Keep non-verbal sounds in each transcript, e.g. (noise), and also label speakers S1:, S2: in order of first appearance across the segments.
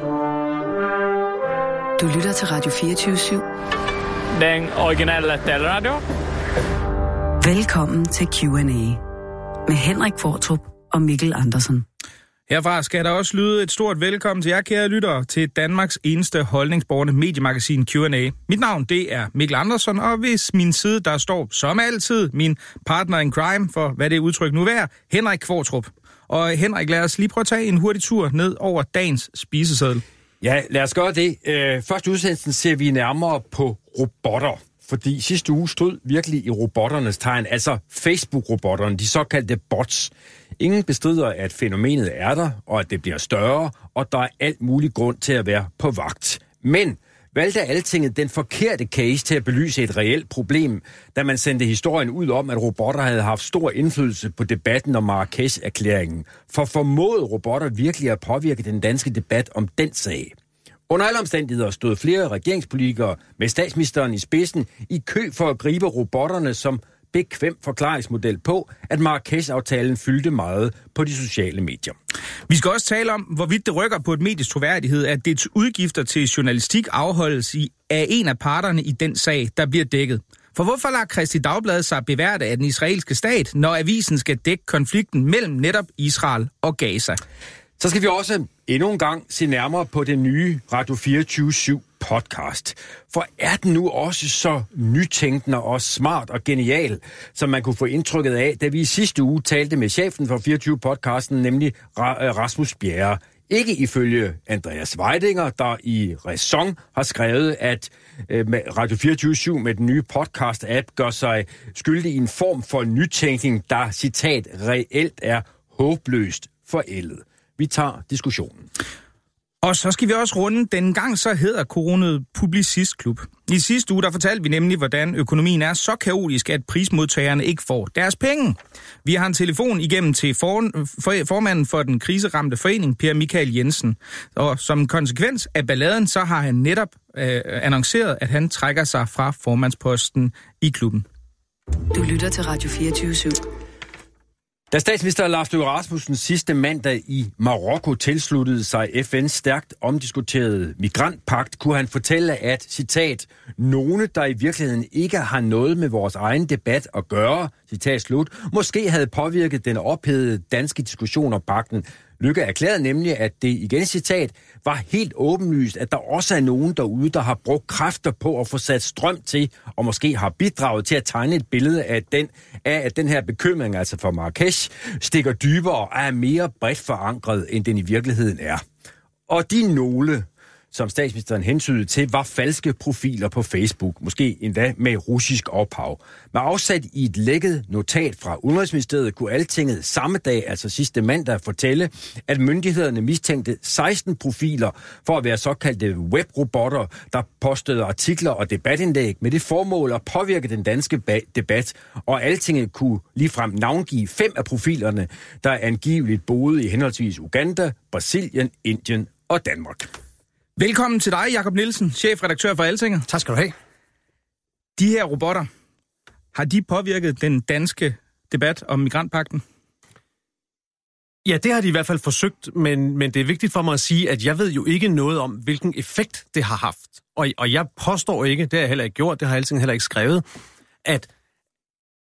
S1: Du lytter til Radio 24-7.
S2: Den originale taleradio.
S1: Velkommen til Q&A med Henrik Fortrup og Mikkel Andersen.
S3: Herfra skal der også lyde et stort velkommen til jer, kære lyttere, til Danmarks eneste holdningsborgende mediemagasin Q&A. Mit navn, det er Mikkel Andersen, og hvis min side, der står som altid min partner in crime, for hvad det udtryk nu er, Henrik Kvartrup. Og Henrik, lad os lige prøve at tage en hurtig tur ned over dagens spiseseddel.
S4: Ja, lad os gøre det. Øh, først udsendelsen ser vi nærmere på robotter. Fordi sidste uge stod virkelig i robotternes tegn, altså Facebook-robotterne, de såkaldte bots. Ingen bestrider, at fænomenet er der, og at det bliver større, og der er alt mulig grund til at være på vagt. Men valgte Altinget den forkerte case til at belyse et reelt problem, da man sendte historien ud om, at robotter havde haft stor indflydelse på debatten om Marrakesh-erklæringen. For formåede robotter virkelig at påvirke den danske debat om den sag? Under alle omstændigheder stod flere regeringspolitikere med statsministeren i spidsen i kø for at gribe robotterne som bekvem forklaringsmodel på, at Marrakesh-aftalen fyldte meget på de sociale medier.
S3: Vi skal også tale om, hvorvidt det rykker på et medies troværdighed, at dets udgifter til journalistik afholdes i, af en af parterne i den sag, der bliver dækket. For hvorfor lader Kristi Dagblad sig beværte af den israelske stat, når avisen skal dække konflikten mellem netop Israel og Gaza?
S4: Så skal vi også endnu en gang se nærmere på den nye Radio 24 podcast. For er den nu også så nytænkende og smart og genial, som man kunne få indtrykket af, da vi i sidste uge talte med chefen for 24-podcasten, nemlig øh, Rasmus Bjerre. Ikke ifølge Andreas Weidinger, der i Raison har skrevet, at øh, Radio 24 med den nye podcast-app gør sig skyldig i en form for nytænkning, der, citat, reelt er håbløst forældet. Vi tager diskussionen.
S3: Og så skal vi også runde den gang så hedder Koronet Publicistklub. I sidste uge der fortalte vi nemlig, hvordan økonomien er så kaotisk, at prismodtagerne ikke får deres penge. Vi har en telefon igennem til for, for, formanden for den kriseramte forening, Per Michael Jensen. Og som konsekvens af balladen, så har han netop øh, annonceret, at han trækker sig fra formandsposten i klubben.
S1: Du lytter til Radio 24 /7.
S4: Da statsminister Lars Løkke Rasmussen sidste mandag i Marokko tilsluttede sig FN's stærkt omdiskuterede migrantpagt, kunne han fortælle, at, citat, nogle, der i virkeligheden ikke har noget med vores egen debat at gøre, citat slut, måske havde påvirket den ophedede danske diskussion om pakten, Lykke erklærede nemlig, at det, igen citat, var helt åbenlyst, at der også er nogen derude, der har brugt kræfter på at få sat strøm til, og måske har bidraget til at tegne et billede af, den, af at den her bekymring, altså for Marrakesh, stikker dybere og er mere bredt forankret, end den i virkeligheden er. Og de nogle, som statsministeren hentydede til, var falske profiler på Facebook, måske endda med russisk ophav. Med afsat i et lækket notat fra Udenrigsministeriet kunne Altinget samme dag, altså sidste mandag, fortælle, at myndighederne mistænkte 16 profiler for at være såkaldte webrobotter, der postede artikler og debatindlæg med det formål at påvirke den danske debat, og Altinget kunne ligefrem navngive fem af profilerne, der angiveligt boede i henholdsvis Uganda, Brasilien, Indien og Danmark.
S3: Velkommen til dig, Jakob Nielsen, chefredaktør for Altinget.
S5: Tak skal du have.
S3: De her robotter, har de påvirket den danske debat om migrantpakten?
S5: Ja, det har de i hvert fald forsøgt, men, men det er vigtigt for mig at sige, at jeg ved jo ikke noget om, hvilken effekt det har haft. Og, og jeg påstår ikke, det har jeg heller ikke gjort, det har jeg heller ikke skrevet, at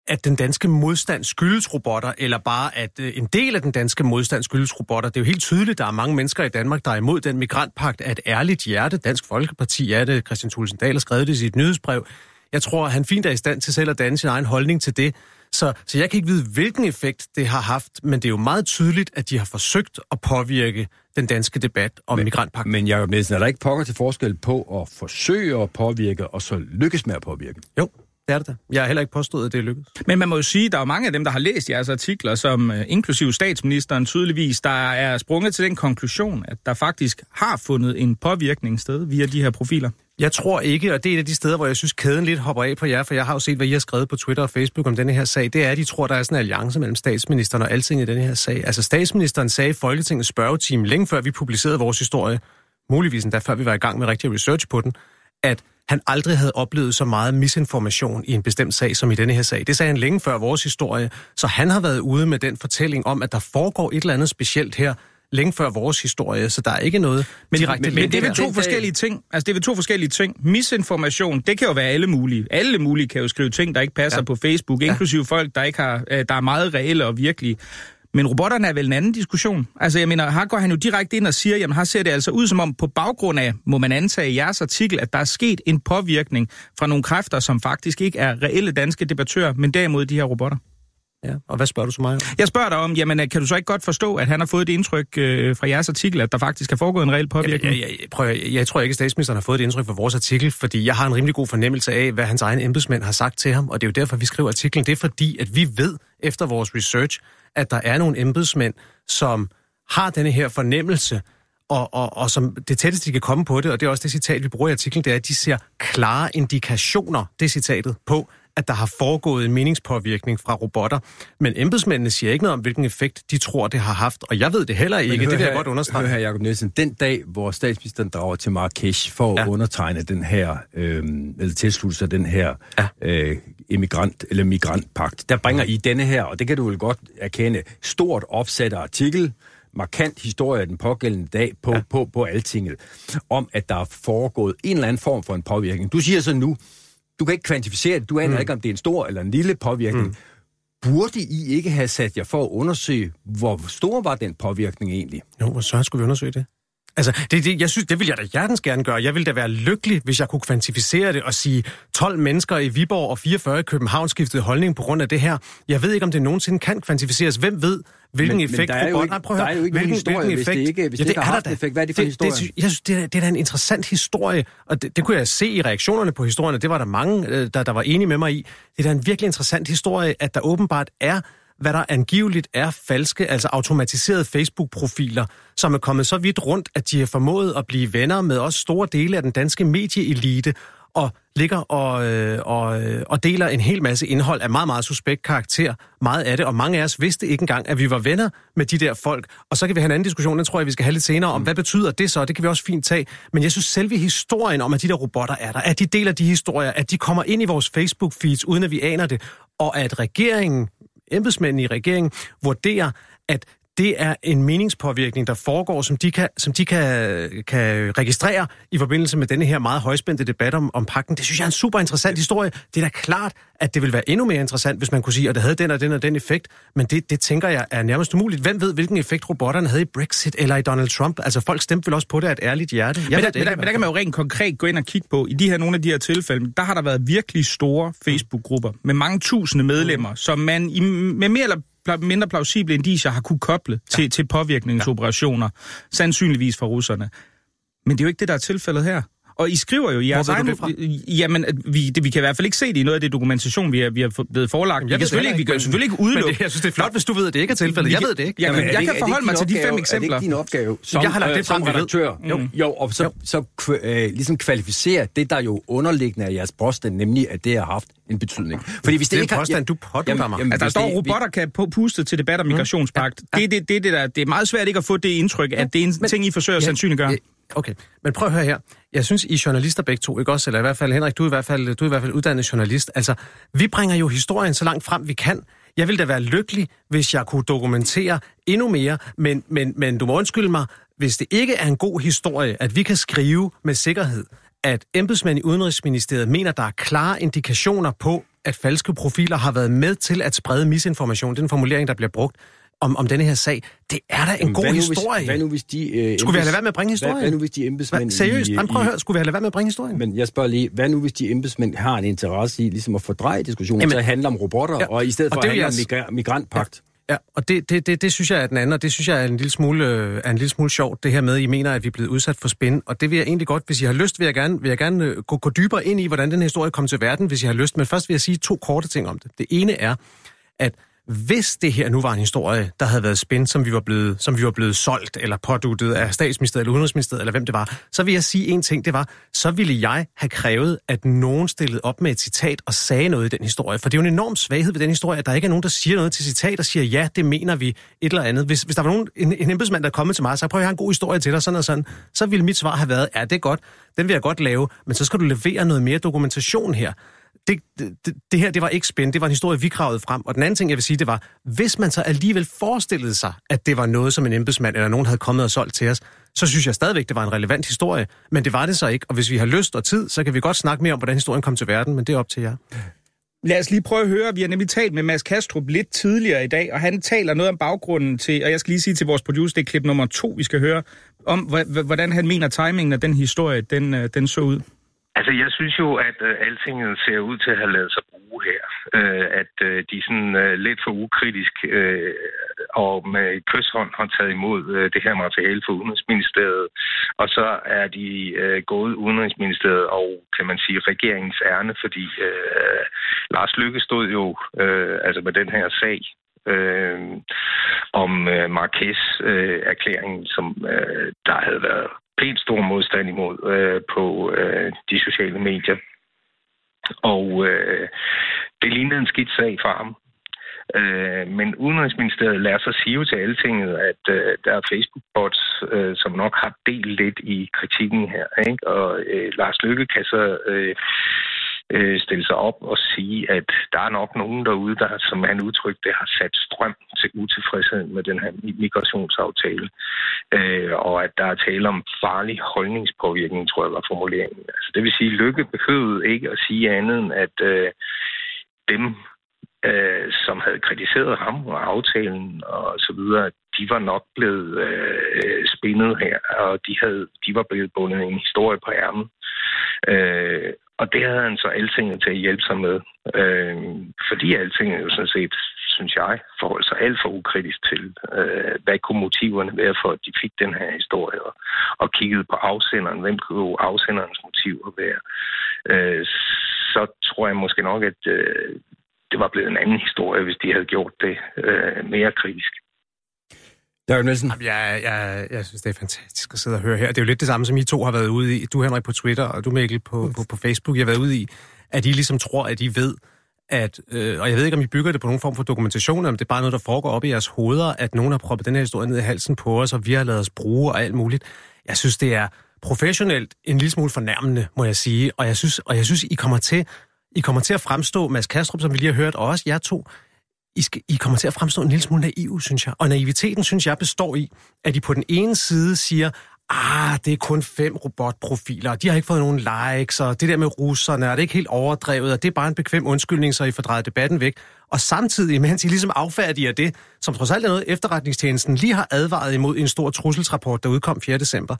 S5: at den danske modstand skyldes robotter, eller bare at øh, en del af den danske modstand skyldes robotter. Det er jo helt tydeligt, at der er mange mennesker i Danmark, der er imod den migrantpagt af et ærligt hjerte. Dansk Folkeparti er det. Christian Thulsen Dahl har skrevet det i sit nyhedsbrev. Jeg tror, han fint er i stand til selv at danne sin egen holdning til det. Så, så jeg kan ikke vide, hvilken effekt det har haft, men det er jo meget tydeligt, at de har forsøgt at påvirke den danske debat om
S4: men,
S5: migrantpakten.
S4: Men Jacob Nielsen, er der ikke pokker til forskel på at forsøge at påvirke, og så lykkes med at påvirke?
S5: Jo, det er det da. Jeg har heller ikke påstået, at det er lykkedes.
S3: Men man må jo sige, at der er mange af dem, der har læst jeres artikler, som uh, inklusiv statsministeren tydeligvis, der er sprunget til den konklusion, at der faktisk har fundet en påvirkning sted via de her profiler.
S5: Jeg tror ikke, og det er et af de steder, hvor jeg synes, kæden lidt hopper af på jer, for jeg har jo set, hvad I har skrevet på Twitter og Facebook om denne her sag. Det er, at de tror, der er sådan en alliance mellem statsministeren og alting i denne her sag. Altså statsministeren sagde i Folketingets spørgetime, længe før vi publicerede vores historie, muligvis endda før vi var i gang med rigtig research på den, at han aldrig havde oplevet så meget misinformation i en bestemt sag som i denne her sag. Det sagde han længe før vores historie, så han har været ude med den fortælling om, at der foregår et eller andet specielt her, længe før vores historie, så der er ikke noget
S3: Men,
S5: direkte
S3: men, men det er vel to forskellige ting. Altså, det er vel to forskellige ting. Misinformation, det kan jo være alle mulige. Alle mulige kan jo skrive ting, der ikke passer ja.
S5: Ja.
S3: på Facebook, inklusive folk, der ikke har, øh, der er meget reelle og virkelige. Men robotterne er vel en anden diskussion. Altså, jeg mener, her går han jo direkte ind og siger, jamen her ser det altså ud som om, på baggrund af, må man antage i jeres artikel, at der er sket en påvirkning fra nogle kræfter, som faktisk ikke er reelle danske debattører, men derimod de her robotter.
S5: Ja. Og hvad spørger du så mig om?
S3: Jeg spørger dig om, jamen øh, kan du så ikke godt forstå, at han har fået det indtryk øh, fra jeres artikel, at der faktisk er foregået en reel påvirkning?
S5: Jeg, jeg, jeg, prøv, jeg, jeg tror ikke, at statsministeren har fået det indtryk fra vores artikel, fordi jeg har en rimelig god fornemmelse af, hvad hans egen embedsmænd har sagt til ham, og det er jo derfor, vi skriver artiklen. Det er fordi, at vi ved efter vores research, at der er nogle embedsmænd, som har denne her fornemmelse, og, og, og som det tætteste, de kan komme på det, og det er også det citat, vi bruger i artiklen, det er, at de ser klare indikationer, det citatet, på, at der har foregået en meningspåvirkning fra robotter. Men embedsmændene siger ikke noget om, hvilken effekt de tror, det har haft, og jeg ved det heller ikke, det vil jeg godt understrege.
S4: Hør her, Jacob Nielsen. Den dag, hvor statsministeren drager til Marrakesh for at
S5: Ja.
S4: undertegne den her, øh, eller tilslutte sig den her
S5: Ja.
S4: øh, immigrant, eller migrantpagt, der bringer I denne her, og det kan du vel godt erkende, stort opsat artikel, markant historie af den pågældende dag på, ja. på, på altinget, om at der er foregået en eller anden form for en påvirkning. Du siger så nu, du kan ikke kvantificere det, du aner mm. ikke, om det er en stor eller en lille påvirkning. Mm. Burde I ikke have sat jer for at undersøge, hvor stor var den påvirkning egentlig?
S5: Jo, hvor så skulle vi undersøge det? Altså, det, det, jeg synes, det vil jeg da hjertens gerne gøre. Jeg ville da være lykkelig, hvis jeg kunne kvantificere det og sige, 12 mennesker i Viborg og 44 i København skiftede holdning på grund af det her. Jeg ved ikke, om det nogensinde kan kvantificeres. Hvem ved, hvilken
S4: Men- men
S5: effekt
S4: der er jo ikke- der er jo ikke
S5: Hvilken-
S4: historie,
S5: hvilken
S4: hvis det
S5: effekt-
S4: ikke- hvis det
S5: Ja,
S4: ikke har
S5: er
S4: haft effekt. Hvad er det for
S5: det,
S4: historie?
S5: Det, jeg synes, det er, det er da en interessant historie, og det, det kunne jeg se i reaktionerne på historierne. Det var der mange, øh, der, der var enige med mig i. Det er da en virkelig interessant historie, at der åbenbart er hvad der angiveligt er falske, altså automatiserede Facebook-profiler, som er kommet så vidt rundt, at de har formået at blive venner med også store dele af den danske medieelite, og ligger og, øh, og, øh, og deler en hel masse indhold af meget, meget suspekt karakter. Meget af det, og mange af os vidste ikke engang, at vi var venner med de der folk. Og så kan vi have en anden diskussion, den tror jeg, vi skal have lidt senere, om hvad betyder det så? Det kan vi også fint tage. Men jeg synes, selve historien om, at de der robotter er der, at de deler de historier, at de kommer ind i vores Facebook-feeds, uden at vi aner det, og at regeringen, embedsmænd i regeringen, vurderer, at det er en meningspåvirkning, der foregår, som de kan, som de kan, kan registrere i forbindelse med denne her meget højspændte debat om, om pakken. Det synes jeg er en super interessant historie. Det er da klart, at det vil være endnu mere interessant, hvis man kunne sige, at det havde den og den og den effekt. Men det, det tænker jeg er nærmest umuligt. Hvem ved, hvilken effekt robotterne havde i Brexit eller i Donald Trump? Altså folk stemte vel også på det af et ærligt hjerte. Jeg
S3: Men der,
S5: det
S3: men, der, men der kan man jo rent konkret gå ind og kigge på, i de her, nogle af de her tilfælde, der har der været virkelig store Facebook-grupper med mange tusinde medlemmer, mm. som man i, med mere eller mindre plausible indicier har kunne koble ja. til, til påvirkningsoperationer, sandsynligvis fra russerne. Men det er jo ikke det, der er tilfældet her. Og I skriver jo i jeres egen...
S5: det?
S3: Jamen, vi, det, vi kan i hvert fald ikke se det i noget af det dokumentation, vi er, vi er få- blevet forelagt. Vi
S5: Jeg
S3: kan
S5: ved
S3: selvfølgelig,
S5: det
S3: ikke, vi kan selvfølgelig ikke
S5: Men
S3: udelukke...
S5: det, jeg synes, det er flot, hvis du ved, at det ikke er tilfældet.
S3: Vi
S5: Jeg
S3: kan-
S5: ved det ikke.
S3: Jamen, jeg
S4: det
S3: kan
S4: det
S3: forholde mig til de fem eksempler.
S4: Er det ikke din opgave som,
S5: Jeg har lagt
S4: øh,
S5: det frem,
S4: som
S5: vi
S4: redaktør? Jo, jo og så, så øh, ligesom kvalificere det, der jo underliggende af jeres påstand, nemlig at det har haft en betydning. Fordi hvis
S5: Det er en
S4: ikke har-
S5: påstand, du pådutter mig.
S3: Altså, der står,
S4: det-
S3: robotter kan puste til debat om migrationspagt. Det, er det, det, det, der, det er meget svært ikke at få det indtryk, at det er en
S5: men-
S3: ting, I forsøger at sandsynliggøre.
S5: Okay, men prøv at høre her. Jeg synes, I er journalister begge to, ikke også? Eller i hvert fald, Henrik, du er i hvert fald, du er i hvert fald uddannet journalist. Altså, vi bringer jo historien så langt frem, vi kan. Jeg ville da være lykkelig, hvis jeg kunne dokumentere endnu mere, men, men, men du må undskylde mig, hvis det ikke er en god historie, at vi kan skrive med sikkerhed, at embedsmænd i Udenrigsministeriet mener, der er klare indikationer på, at falske profiler har været med til at sprede misinformation. Det er en formulering, der bliver brugt om, om denne her sag. Det er da en god
S4: hvad nu,
S5: historie.
S4: Hvis, hvad nu hvis de... Øh,
S5: Skulle vi have ladet være med at bringe
S4: Hvad,
S5: historien?
S4: hvad nu hvis de embedsmænd...
S5: Hvad, seriøst?
S4: i-
S5: Jamen, prøv at
S4: i-
S5: høre, skulle vi have ladet være med at bringe historien?
S4: Men jeg spørger lige, hvad nu hvis de embedsmænd har en interesse i ligesom at fordreje diskussionen,
S5: Jamen-
S4: så handler om robotter,
S5: Ja,
S4: ja, og i stedet
S5: og
S4: for
S5: det
S4: at handle om migra- migrantpagt?
S5: Ja, og det, det, det, det synes jeg er den anden, og det synes jeg er en lille smule, øh, er en lille smule sjovt, det her med, at I mener, at vi er blevet udsat for spin. Og det vil jeg egentlig godt, hvis I har lyst, vil jeg gerne, vil jeg gerne øh, gå, gå dybere ind i, hvordan den her historie kom til verden, hvis I har lyst. Men først vil jeg sige to korte ting om det. Det ene er, at hvis det her nu var en historie, der havde været spændt, som vi var blevet, som vi var blevet solgt eller påduttet af statsministeriet eller udenrigsministeriet, eller hvem det var, så vil jeg sige en ting, det var, så ville jeg have krævet, at nogen stillede op med et citat og sagde noget i den historie. For det er jo en enorm svaghed ved den historie, at der ikke er nogen, der siger noget til citat og siger, ja, det mener vi, et eller andet. Hvis, hvis der var nogen, en, en embedsmand, der er kommet til mig og sagde, prøv at have en god historie til dig, sådan og sådan, så ville mit svar have været, ja, det er godt, den vil jeg godt lave, men så skal du levere noget mere dokumentation her det, det, det her, det var ikke spændende. Det var en historie, vi gravede frem. Og den anden ting, jeg vil sige, det var, hvis man så alligevel forestillede sig, at det var noget, som en embedsmand eller nogen havde kommet og solgt til os, så synes jeg stadigvæk, det var en relevant historie. Men det var det så ikke. Og hvis vi har lyst og tid, så kan vi godt snakke mere om, hvordan historien kom til verden, men det er op til jer.
S3: Lad os lige prøve at høre. Vi har nemlig talt med Mads Kastrup lidt tidligere i dag, og han taler noget om baggrunden til, og jeg skal lige sige til vores producer, det er klip nummer to, vi skal høre, om hvordan han mener timingen af den historie, den, øh, den så ud.
S6: Altså, jeg synes jo, at øh, alting ser ud til at have lavet sig bruge her. Øh, at øh, de sådan øh, lidt for ukritisk øh, og med kysshånd har taget imod øh, det her materiale fra Udenrigsministeriet. Og så er de øh, gået Udenrigsministeriet og, kan man sige, regeringens ærne, fordi øh, Lars Lykke stod jo øh, altså med den her sag øh, om øh, Marquez-erklæringen, øh, som øh, der havde været pænt stor modstand imod øh, på øh, de sociale medier. Og øh, det lignede en skidt sag for ham. Øh, men Udenrigsministeriet lader sig sige til altinget, at øh, der er Facebook-bots, øh, som nok har delt lidt i kritikken her. Ikke? Og øh, Lars Lykke kan så øh, øh, stille sig op og sige, at der er nok nogen derude, der, som han udtrykte, har sat strøm til utilfredsheden med den her migrationsaftale. Øh, og at der er tale om farlig holdningspåvirkning, tror jeg var formuleringen. Altså, det vil sige, Lykke behøvede ikke at sige andet end, at øh, dem, øh, som havde kritiseret ham og aftalen og så videre, de var nok blevet øh, spændet her, og de, havde, de var blevet bundet en historie på ærmen. Øh, og det havde han så altinget til at hjælpe sig med. Øh, fordi altinget jo sådan set, synes jeg, forholdt sig alt for ukritisk til, øh, hvad kunne motiverne være for, at de fik den her historie, og, og kiggede på afsenderen. Hvem kunne afsenderens motiver være? Øh, så tror jeg måske nok, at øh, det var blevet en anden historie, hvis de havde gjort det øh, mere kritisk.
S5: Jørgen Nielsen. Jamen, jeg, jeg, jeg synes, det er fantastisk at sidde og høre her. Det er jo lidt det samme, som I to har været ude i. Du, Henrik, på Twitter, og du, Mikkel, på, på, på Facebook. Jeg har været ude i, at I ligesom tror, at I ved, at, øh, og jeg ved ikke, om I bygger det på nogen form for dokumentation, om det er bare noget, der foregår op i jeres hoveder, at nogen har proppet den her historie ned i halsen på os, og vi har lavet os bruge og alt muligt. Jeg synes, det er professionelt en lille smule fornærmende, må jeg sige. Og jeg synes, og jeg synes I kommer til I kommer til at fremstå, Mads Kastrup, som vi lige har hørt, og også jer to, i, skal, I kommer til at fremstå en lille smule naiv, synes jeg. Og naiviteten, synes jeg, består i, at I på den ene side siger, ah, det er kun fem robotprofiler, de har ikke fået nogen likes, og det der med russerne, og det er ikke helt overdrevet, og det er bare en bekvem undskyldning, så I får drejet debatten væk. Og samtidig, mens I ligesom affærdiger det, som trods alt er noget, efterretningstjenesten lige har advaret imod i en stor trusselsrapport, der udkom 4. december,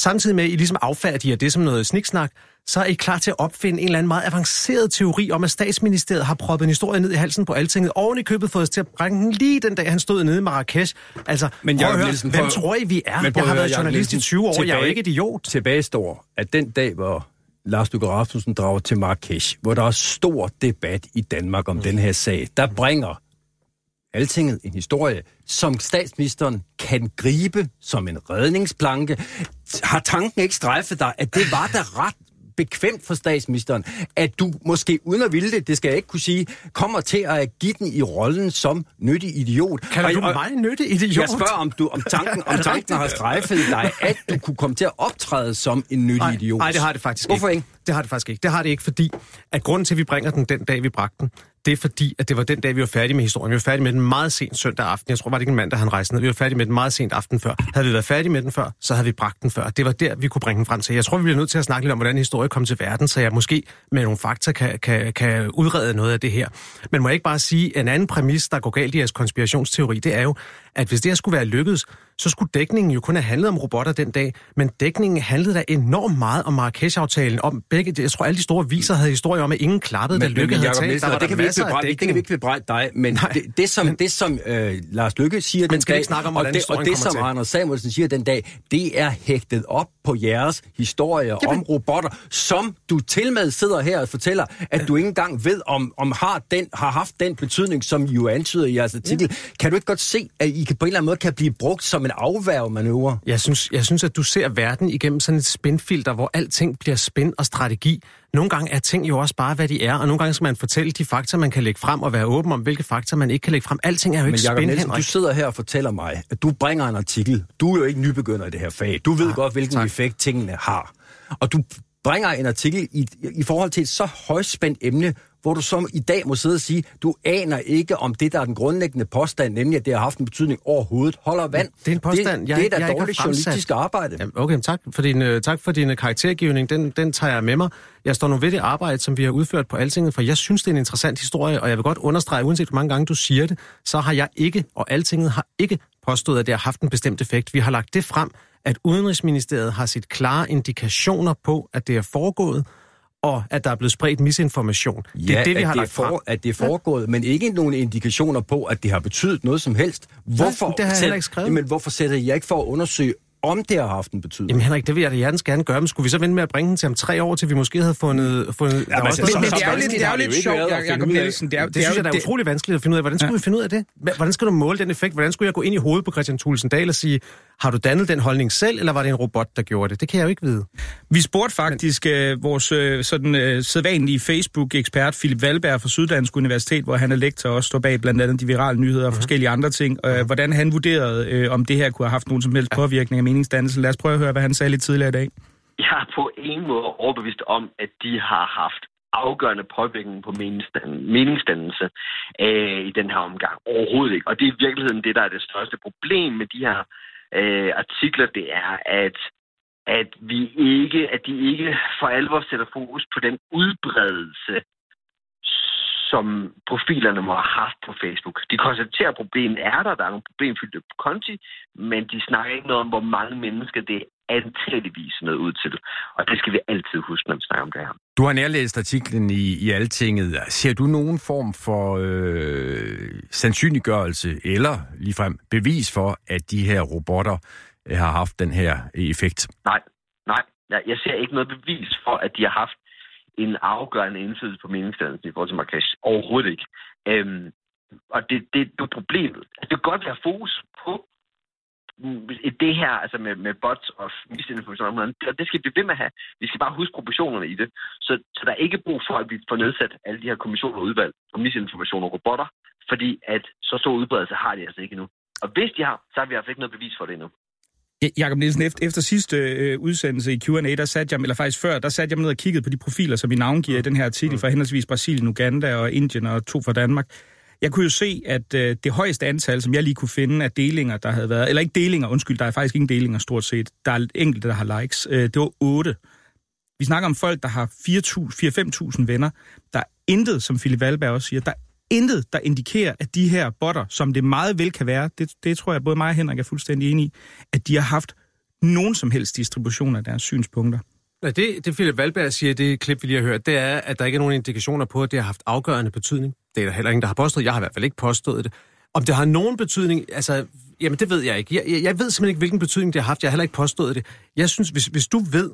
S5: samtidig med, at I ligesom affærdiger det som noget sniksnak, så er I klar til at opfinde en eller anden meget avanceret teori om, at statsministeriet har proppet en historie ned i halsen på altinget, oven i købet fået os til at bringe den lige den dag, han stod nede i Marrakesh. Altså, men jeg høre, Nielsen, hvem tror I, vi er? Men jeg har været journalist i 20 år, tilbage, jeg er jo ikke idiot.
S4: Tilbage står, at den dag, hvor Lars Løkke Rasmussen drager til Marrakesh, hvor der er stor debat i Danmark om mm. den her sag, der bringer Altinget en historie, som statsministeren kan gribe som en redningsplanke. Har tanken ikke strejfet dig, at det var da ret bekvemt for statsministeren, at du måske uden at ville det, det skal jeg ikke kunne sige, kommer til at give den i rollen som nyttig idiot.
S5: Kan du og, mig nyttig idiot?
S4: Jeg spørger, om, du, om tanken, om (laughs) tanken har strejfet dig, at du kunne komme til at optræde som en nyttig
S5: nej,
S4: idiot.
S5: Nej, det har det faktisk
S4: Hvorfor
S5: ikke. ikke? Det har det faktisk ikke. Det har det ikke, fordi at grunden til, at vi bringer den den dag, vi bragte den, det er fordi, at det var den dag, vi var færdige med historien. Vi var færdige med den meget sent søndag aften. Jeg tror, var det ikke en mand, der han rejste ned. Vi var færdige med den meget sent aften før. Havde vi været færdige med den før, så havde vi bragt den før. Det var der, vi kunne bringe den frem til. Jeg tror, vi bliver nødt til at snakke lidt om, hvordan historien kom til verden, så jeg måske med nogle fakta kan, kan, kan udrede noget af det her. Men må jeg ikke bare sige, en anden præmis, der går galt i jeres konspirationsteori, det er jo, at hvis det her skulle være lykkedes, så skulle dækningen jo kun have handlet om robotter den dag, men dækningen handlede da enormt meget om Marrakesh-aftalen, om begge, jeg tror alle de store viser havde historier om, at ingen klappede, men, da Lykke havde talt. Der var
S4: det, kan vi ikke bebrejde, det kan vi ikke bebrejde dig, men Nej. det, det, som, det, som øh, Lars Lykke siger
S5: men
S4: den dag,
S5: snakke om,
S4: og det, og det som Anders Samuelsen siger den dag, det er hægtet op på jeres historier Jamen. om robotter, som du til med sidder her og fortæller, at du ikke engang ved, om, om har, den, har haft den betydning, som I jo antyder i jeres artikel. Ja. Kan du ikke godt se, at I kan på en eller anden måde kan blive brugt som en afværgemanøvre?
S5: Jeg synes, jeg synes, at du ser verden igennem sådan et spændfilter, hvor alting bliver spænd og strategi. Nogle gange er ting jo også bare, hvad de er, og nogle gange skal man fortælle de fakta, man kan lægge frem, og være åben om, hvilke fakta man ikke kan lægge frem. Alting er jo ikke spændende, Nielsen,
S4: du sidder her og fortæller mig, at du bringer en artikel. Du er jo ikke nybegynder i det her fag. Du ved ja, godt, hvilken tak. effekt tingene har. Og du bringer en artikel i, i forhold til et så højspændt emne, hvor du som i dag må sidde og sige, du aner ikke om det, der er den grundlæggende påstand, nemlig at det har haft en betydning overhovedet, holder vand.
S5: Det er en påstand,
S4: det,
S5: jeg-
S4: det er da
S5: jeg
S4: dårligt journalistisk arbejde.
S5: Jamen, okay, tak for din, øh, tak for din øh, karaktergivning. Den, den tager jeg med mig. Jeg står nu ved det arbejde, som vi har udført på Altinget, for jeg synes, det er en interessant historie, og jeg vil godt understrege, uanset hvor mange gange du siger det, så har jeg ikke, og Altinget har ikke påstået, at det har haft en bestemt effekt. Vi har lagt det frem, at Udenrigsministeriet har set klare indikationer på, at det er foregået, og at der er blevet spredt misinformation.
S4: Ja,
S5: det er det, vi har
S4: det er
S5: lagt frem.
S4: for, at det er foregået, men ikke nogen indikationer på, at det har betydet noget som helst. Hvorfor,
S5: det har jeg ikke skrevet.
S4: Men hvorfor sætter jeg ikke for at undersøge, om det har haft en betydning?
S5: Jamen Henrik, det vil jeg da hjertens gerne gøre, men skulle vi så vente med at bringe den til om tre år, til vi måske havde fundet... fundet ja,
S4: men altså, så-
S3: Men, men det er jo lidt, det er jo lidt sjovt, Jacob. Nielsen. Det er,
S5: Det, det synes jeg, der er utrolig vanskeligt at finde ud af. Hvordan skulle ja. vi finde ud af det? Hvordan skal du måle den effekt? Hvordan skulle jeg gå ind i hovedet på Christian Thulesen Dahl og sige, har du dannet den holdning selv, eller var det en robot, der gjorde det? Det kan jeg jo ikke vide.
S3: Vi spurgte faktisk øh, vores øh, sådan, øh, sædvanlige Facebook-ekspert, Philip Valberg fra Syddansk Universitet, hvor han er lektor og står bag blandt andet de virale nyheder og forskellige andre ting, øh, hvordan han vurderede, øh, om det her kunne have haft nogen som helst påvirkning af meningsdannelse. Lad os prøve at høre, hvad han sagde lidt tidligere i dag.
S7: Jeg er på ingen måde overbevist om, at de har haft afgørende påvirkning på meningsdan- meningsdannelse øh, i den her omgang. Overhovedet ikke. Og det er i virkeligheden det, der er det største problem med de her øh, artikler, det er, at at vi ikke, at de ikke for alvor sætter fokus på den udbredelse, som profilerne må have haft på Facebook. De konstaterer, at problemet er der, der er nogle problemfyldte konti, men de snakker ikke noget om, hvor mange mennesker det antageligvis noget ud til. Og det skal vi altid huske, når vi snakker om det her.
S4: Du har nærlæst artiklen i, i Altinget. Ser du nogen form for øh, sandsynliggørelse eller ligefrem bevis for, at de her robotter øh, har haft den her effekt?
S7: Nej, nej. Jeg ser ikke noget bevis for, at de har haft en afgørende indflydelse på meningsdannelsen i forhold til Marrakesh. Overhovedet ikke. Øhm, og det, det, det er problemet. Altså, det kan godt være fokus på det her, altså med, med bots og misinformation og det skal vi blive ved med at have. Vi skal bare huske proportionerne i det. Så, så der er ikke brug for, at vi får nedsat alle de her kommissioner og udvalg om misinformation og robotter, fordi at så stor udbredelse har de altså ikke endnu. Og hvis de har, så har vi altså ikke noget bevis for det endnu.
S3: Ja, Jakob Nielsen, efter, efter sidste øh, udsendelse i Q&A, der satte jeg, eller faktisk før, der satte jeg mig ned og kiggede på de profiler, som vi navngiver i den her artikel fra henholdsvis Brasilien, Uganda og Indien og to fra Danmark. Jeg kunne jo se, at øh, det højeste antal, som jeg lige kunne finde af delinger, der havde været, eller ikke delinger, undskyld, der er faktisk ingen delinger stort set, der er enkelte, der har likes, øh, det var 8. Vi snakker om folk, der har 4-5.000 venner. Der er intet, som Philip Valberg også siger, der er intet, der indikerer, at de her botter, som det meget vel kan være, det, det tror jeg både mig og Henrik er fuldstændig enige i, at de har haft nogen som helst distribution af deres synspunkter.
S5: Ja, det, det Philip Valberg siger, det klip, vi lige har hørt, det er, at der ikke er nogen indikationer på, at det har haft afgørende betydning. Det er der heller ingen, der har påstået. Jeg har i hvert fald ikke påstået det. Om det har nogen betydning, altså, jamen det ved jeg ikke. Jeg, jeg, jeg ved simpelthen ikke, hvilken betydning det har haft. Jeg har heller ikke påstået det. Jeg synes, hvis, hvis du ved,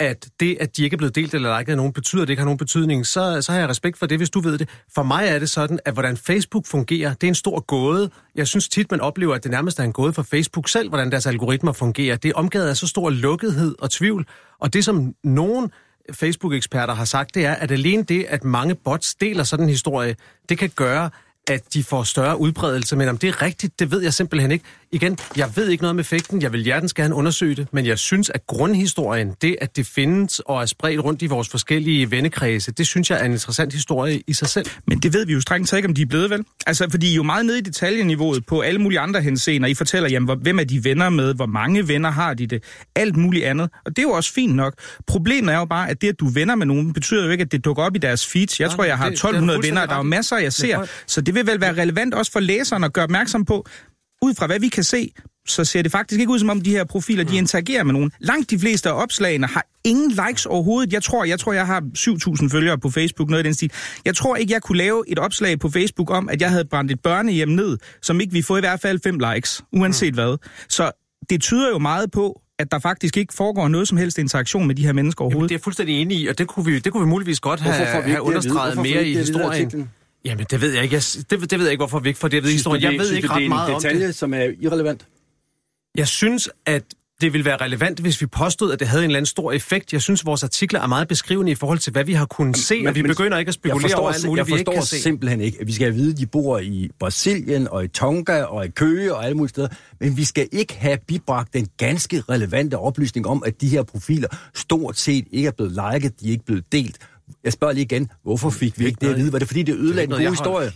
S5: at det, at de ikke er blevet delt, eller liket af nogen, betyder, at det ikke har nogen betydning, så, så har jeg respekt for det, hvis du ved det. For mig er det sådan, at hvordan Facebook fungerer, det er en stor gåde. Jeg synes tit, man oplever, at det nærmest er en gåde for Facebook selv, hvordan deres algoritmer fungerer. Det er omgivet af så stor lukkethed og tvivl. Og det, som nogen Facebook-eksperter har sagt, det er, at alene det, at mange bots deler sådan en historie, det kan gøre, at de får større udbredelse. Men om det er rigtigt, det ved jeg simpelthen ikke. Igen, jeg ved ikke noget om effekten. Jeg vil hjertens gerne undersøge det. Men jeg synes, at grundhistorien, det at det findes og er spredt rundt i vores forskellige vennekredse, det synes jeg er en interessant historie i sig selv.
S3: Men det ved vi jo strengt taget ikke, om de er blevet, vel? Altså, fordi I er jo meget nede i detaljeniveauet på alle mulige andre henseender. I fortæller, jamen, hvem er de venner med? Hvor mange venner har de det? Alt muligt andet. Og det er jo også fint nok. Problemet er jo bare, at det, at du er venner med nogen, betyder jo ikke, at det dukker op i deres feeds. Jeg
S5: Nej,
S3: tror, jeg har
S5: det- det er du
S3: 1200
S5: fuldstændig
S3: venner, og der er jo masser, jeg ser. Så det vil vel være relevant også for læseren at gøre opmærksom på, ud fra hvad vi kan se, så ser det faktisk ikke ud som om de her profiler, de interagerer med nogen. Langt de fleste af opslagene har ingen likes overhovedet. Jeg tror, jeg tror, jeg har 7.000 følgere på Facebook, noget i den stil. Jeg tror ikke, jeg kunne lave et opslag på Facebook om, at jeg havde brændt et børnehjem ned, som ikke vi får i hvert fald fem likes, uanset hvad. Så det tyder jo meget på, at der faktisk ikke foregår noget som helst interaktion med de her mennesker
S5: Jamen,
S3: overhovedet.
S5: det er jeg fuldstændig enig i, og det kunne vi, det kunne vi muligvis godt have,
S4: Hvorfor får vi ikke
S5: have
S4: vide?
S5: understreget mere i historien. Jamen, det ved jeg ikke. Jeg, det, det ved jeg ikke, hvorfor vi ikke får det i historien. Jeg ved ikke ret meget om det.
S4: detalje, som er irrelevant?
S5: Jeg synes, at det ville være relevant, hvis vi påstod, at det havde en eller anden stor effekt. Jeg synes, vores artikler er meget beskrivende i forhold til, hvad vi har kunnet se, men, og vi
S4: men-
S5: begynder ikke at spekulere
S4: forstår,
S5: over alt muligt,
S4: jeg
S5: vi ikke
S4: forstår
S5: kan
S4: simpelthen ikke, at vi skal have vide, at de bor i Brasilien og i Tonga og i Køge og alle mulige steder. Men vi skal ikke have bibragt den ganske relevante oplysning om, at de her profiler stort set ikke er blevet liket, de er ikke blevet delt. Jeg spørger lige igen, hvorfor fik vi ikke det at vide? Var det fordi, det ødelagde en god historie?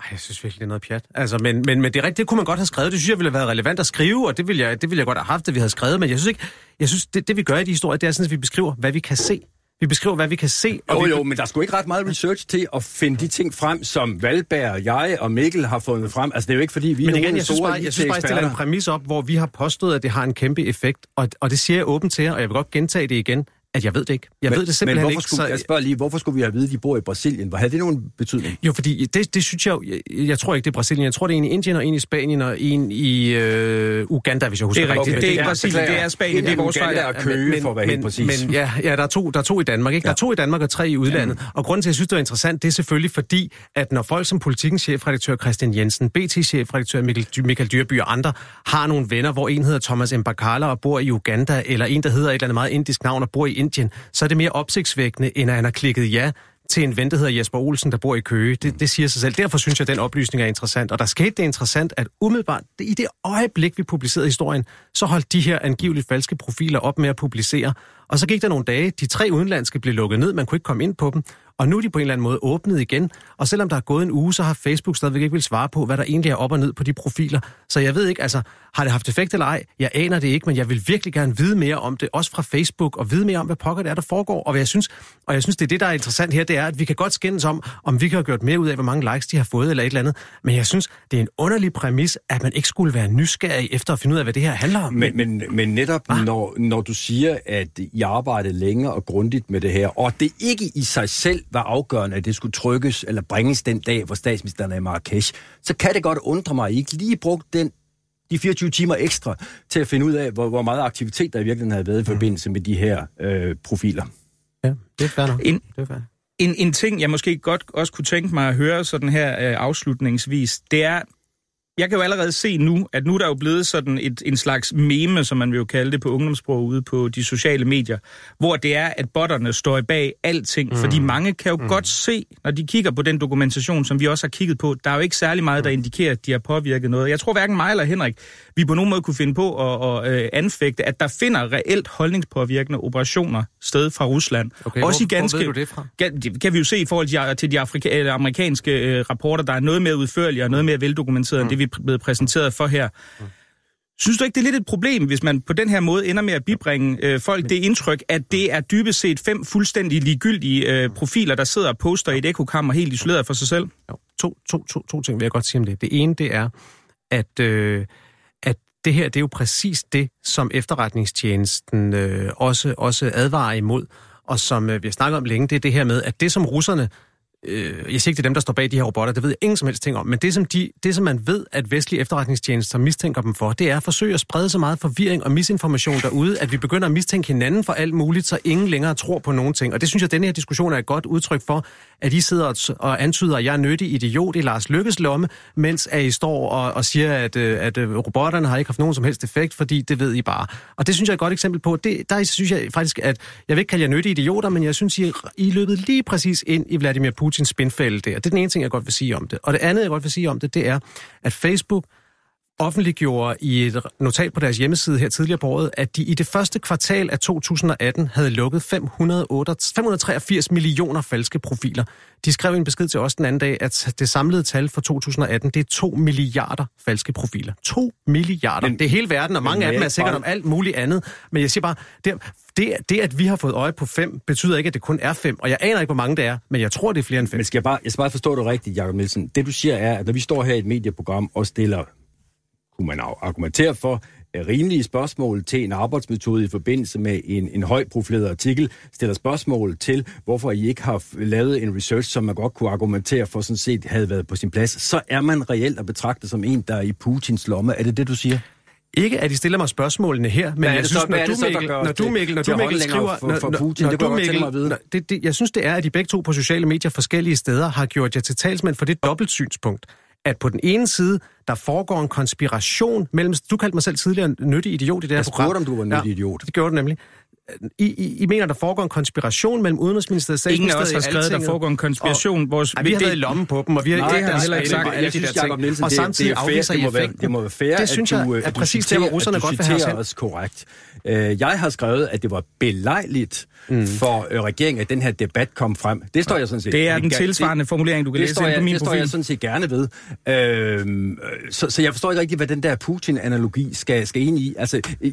S5: Ej, jeg synes virkelig, det er noget pjat. Altså, men, men, men det er det kunne man godt have skrevet. Det synes jeg ville have været relevant at skrive, og det ville jeg, det ville jeg godt have haft, det vi havde skrevet. Men jeg synes ikke, jeg synes, det, det vi gør i de historier, det er sådan, at vi beskriver, hvad vi kan se. Vi beskriver, hvad vi kan se. Og
S4: Jo,
S5: vi,
S4: jo, men der skulle ikke ret meget research til at finde de ting frem, som Valberg, jeg og Mikkel har fundet frem. Altså, det er jo ikke, fordi vi
S5: Men
S4: er
S5: igen,
S4: nogle
S5: jeg synes, bare, jeg synes stiller en præmis op, hvor vi har påstået, at det har en kæmpe effekt. Og, og det siger jeg åbent til jer, og jeg vil godt gentage det igen, at jeg ved det ikke. Jeg ved det simpelthen
S4: men hvorfor
S5: ikke.
S4: Skulle, jeg spørger lige, hvorfor skulle vi have vide, at de bor i Brasilien? Hvor havde det nogen betydning?
S5: Jo, fordi det, det synes jeg jeg, jeg tror ikke, det er Brasilien. Jeg tror, det er en i Indien, og en i Spanien, og en i øh, Uganda, hvis jeg husker
S3: Det er rigtigt.
S5: rigtigt.
S3: Det er ikke
S5: Ja,
S3: Brasilien, det er Spanien, det er vores fejl.
S4: Og Køge, for at være helt præcis.
S5: Men ja, ja der, er to, der er to i Danmark, ikke? Der er to i Danmark og tre i udlandet. Og grunden til, at jeg synes, det er interessant, det er selvfølgelig fordi, at når folk som politikens chefredaktør Christian Jensen, BT-chefredaktør Michael, Dy- Michael Dyrby og andre har nogle venner, hvor en hedder Thomas Mbakala og bor i Uganda, eller en, der hedder et eller andet meget indisk navn og bor i Indien, så er det mere opsigtsvækkende, end at han har klikket ja til en ven, der hedder Jesper Olsen, der bor i Køge. Det, det siger sig selv. Derfor synes jeg, at den oplysning er interessant. Og der skete det interessant, at umiddelbart, i det øjeblik, vi publicerede historien, så holdt de her angiveligt falske profiler op med at publicere. Og så gik der nogle dage, de tre udenlandske blev lukket ned, man kunne ikke komme ind på dem. Og nu er de på en eller anden måde åbnet igen. Og selvom der er gået en uge, så har Facebook stadigvæk ikke vil svare på, hvad der egentlig er op og ned på de profiler. Så jeg ved ikke, altså, har det haft effekt eller ej? Jeg aner det ikke, men jeg vil virkelig gerne vide mere om det, også fra Facebook, og vide mere om, hvad pokker det er, der foregår. Og hvad jeg synes, og jeg synes, det er det, der er interessant her, det er, at vi kan godt skændes om, om vi kan have gjort mere ud af, hvor mange likes de har fået eller et eller andet. Men jeg synes, det er en underlig præmis, at man ikke skulle være nysgerrig efter at finde ud af, hvad det her handler om.
S4: Men, men, men netop når, når du siger, at I arbejdede længe og grundigt med det her, og det ikke i sig selv var afgørende, at det skulle trykkes eller bringes den dag, hvor statsministeren er i Marrakesh, så kan det godt undre mig, at I ikke lige brugte den de 24 timer ekstra til at finde ud af, hvor, hvor meget aktivitet der i virkeligheden havde været i forbindelse med de her øh, profiler.
S5: Ja, det er fair nok.
S3: En-
S5: Det er fair.
S3: En, en ting, jeg måske godt også kunne tænke mig at høre sådan her øh, afslutningsvis, det er, jeg kan jo allerede se nu, at nu er der jo blevet sådan et, en slags meme, som man vil jo kalde det på ungdomssprog ude på de sociale medier, hvor det er, at botterne står bag alting, mm. fordi mange kan jo mm. godt se, når de kigger på den dokumentation, som vi også har kigget på, der er jo ikke særlig meget, der indikerer, at de har påvirket noget. Jeg tror hverken mig eller Henrik, vi på nogen måde kunne finde på at, at, at anfægte, at der finder reelt holdningspåvirkende operationer sted fra Rusland.
S5: Okay,
S3: også
S5: hvor-
S3: i ganske,
S5: hvor ved du det fra?
S3: Kan vi jo se i forhold til de, til de afrika, eller amerikanske øh, rapporter, der er noget mere udførlige og noget mere veldokumenteret, mm. end det vi blevet præsenteret for her. Synes du ikke, det er lidt et problem, hvis man på den her måde ender med at bibringe øh, folk det indtryk, at det er dybest set fem fuldstændig ligegyldige øh, profiler, der sidder og poster i et ekokammer helt isoleret for sig selv?
S5: Jo, to, to, to, to ting vil jeg godt sige om det. Det ene, det er, at, øh, at det her, det er jo præcis det, som efterretningstjenesten øh, også, også advarer imod, og som øh, vi har snakket om længe, det er det her med, at det som russerne øh, jeg siger ikke, det er dem, der står bag de her robotter, det ved jeg ingen som helst ting om, men det som, de, det, som man ved, at vestlige efterretningstjenester mistænker dem for, det er at forsøge at sprede så meget forvirring og misinformation derude, at vi begynder at mistænke hinanden for alt muligt, så ingen længere tror på nogen ting. Og det synes jeg, at denne her diskussion er et godt udtryk for, at I sidder og- antyder, at jeg er nyttig idiot i Lars Lykkes lomme, mens at I står og, og siger, at, øh, at øh, robotterne har ikke haft nogen som helst effekt, fordi det ved I bare. Og det synes jeg er et godt eksempel på. Det, der synes jeg faktisk, at jeg vil ikke kalde jer nyttige idioter, men jeg synes, I, I løbet lige præcis ind i Vladimir Putins spinfælde der. Det er den ene ting, jeg godt vil sige om det. Og det andet, jeg godt vil sige om det, det er, at Facebook offentliggjorde i et notat på deres hjemmeside her tidligere på året, at de i det første kvartal af 2018 havde lukket 588 583 millioner falske profiler. De skrev en besked til os den anden dag, at det samlede tal for 2018, det er 2 milliarder falske profiler. 2 milliarder. Men, det er hele verden, og mange af dem er sikkert om alt muligt andet. Men jeg siger bare, det, det, det at vi har fået øje på fem, betyder ikke, at det kun er fem. Og jeg aner ikke, hvor mange det er, men jeg tror, det er flere end fem.
S4: Men skal jeg, bare, jeg skal bare forstå det rigtigt, Jacob Nielsen. Det du siger er, at når vi står her i et medieprogram og stiller, kunne man argumentere for, øh, rimelige spørgsmål til en arbejdsmetode i forbindelse med en, en højprofileret artikel, stiller spørgsmål til, hvorfor I ikke har lavet en research, som man godt kunne argumentere for, sådan set havde været på sin plads, så er man reelt at betragte som en, der er i Putins lomme. Er det det, du siger?
S5: Ikke, at de stiller mig spørgsmålene her, men jeg
S4: det
S5: synes,
S4: så-
S5: når du,
S4: så,
S5: Mikkel, når du, Mikkel, når du, Mikkel skriver...
S4: for- for
S5: når-
S4: Putin?
S5: når
S4: mig at vide.
S5: når- det, det, jeg synes, det er, at de begge to på sociale medier forskellige steder har gjort jer til talsmænd for det dobbeltsynspunkt at på den ene side, der foregår en konspiration mellem... Du kaldte mig selv tidligere en nyttig idiot i det her
S4: Jeg
S5: program.
S4: spurgte, om du var en nyttig idiot.
S5: Det gjorde du nemlig. I, I, I mener, der foregår en konspiration mellem Udenrigsministeriet og
S3: Ingen af
S5: Statsministeriet
S3: os har skrevet, der foregår en konspiration. Vores,
S5: Ej, vi har
S3: det-
S5: været i lommen på dem, og vi har
S4: Nej,
S5: ikke
S3: det har jeg heller ikke sagt.
S5: alle
S4: Jeg
S5: de
S4: synes,
S5: der ting.
S4: Nielsen,
S5: og
S4: det,
S5: samtidig
S4: det, er
S5: afviser
S4: det,
S5: I
S4: må være,
S5: effekten.
S4: det må være fair,
S5: Det synes
S4: at
S5: jeg
S4: du,
S5: er
S4: at du
S5: præcis der, hvor russerne godt vil have os hen.
S4: os korrekt. Øh, Jeg har skrevet, at det var belejligt mm. for øh, regeringen, at den her debat kom frem. Det står jeg sådan set.
S3: Det er den
S4: det-
S3: tilsvarende formulering, du kan
S4: det
S3: læse ind
S4: jeg,
S3: på min
S4: det står
S3: profil.
S4: jeg sådan set gerne ved. Øhm, så, jeg forstår ikke rigtig, hvad den der Putin-analogi skal, skal ind i. Altså, øh,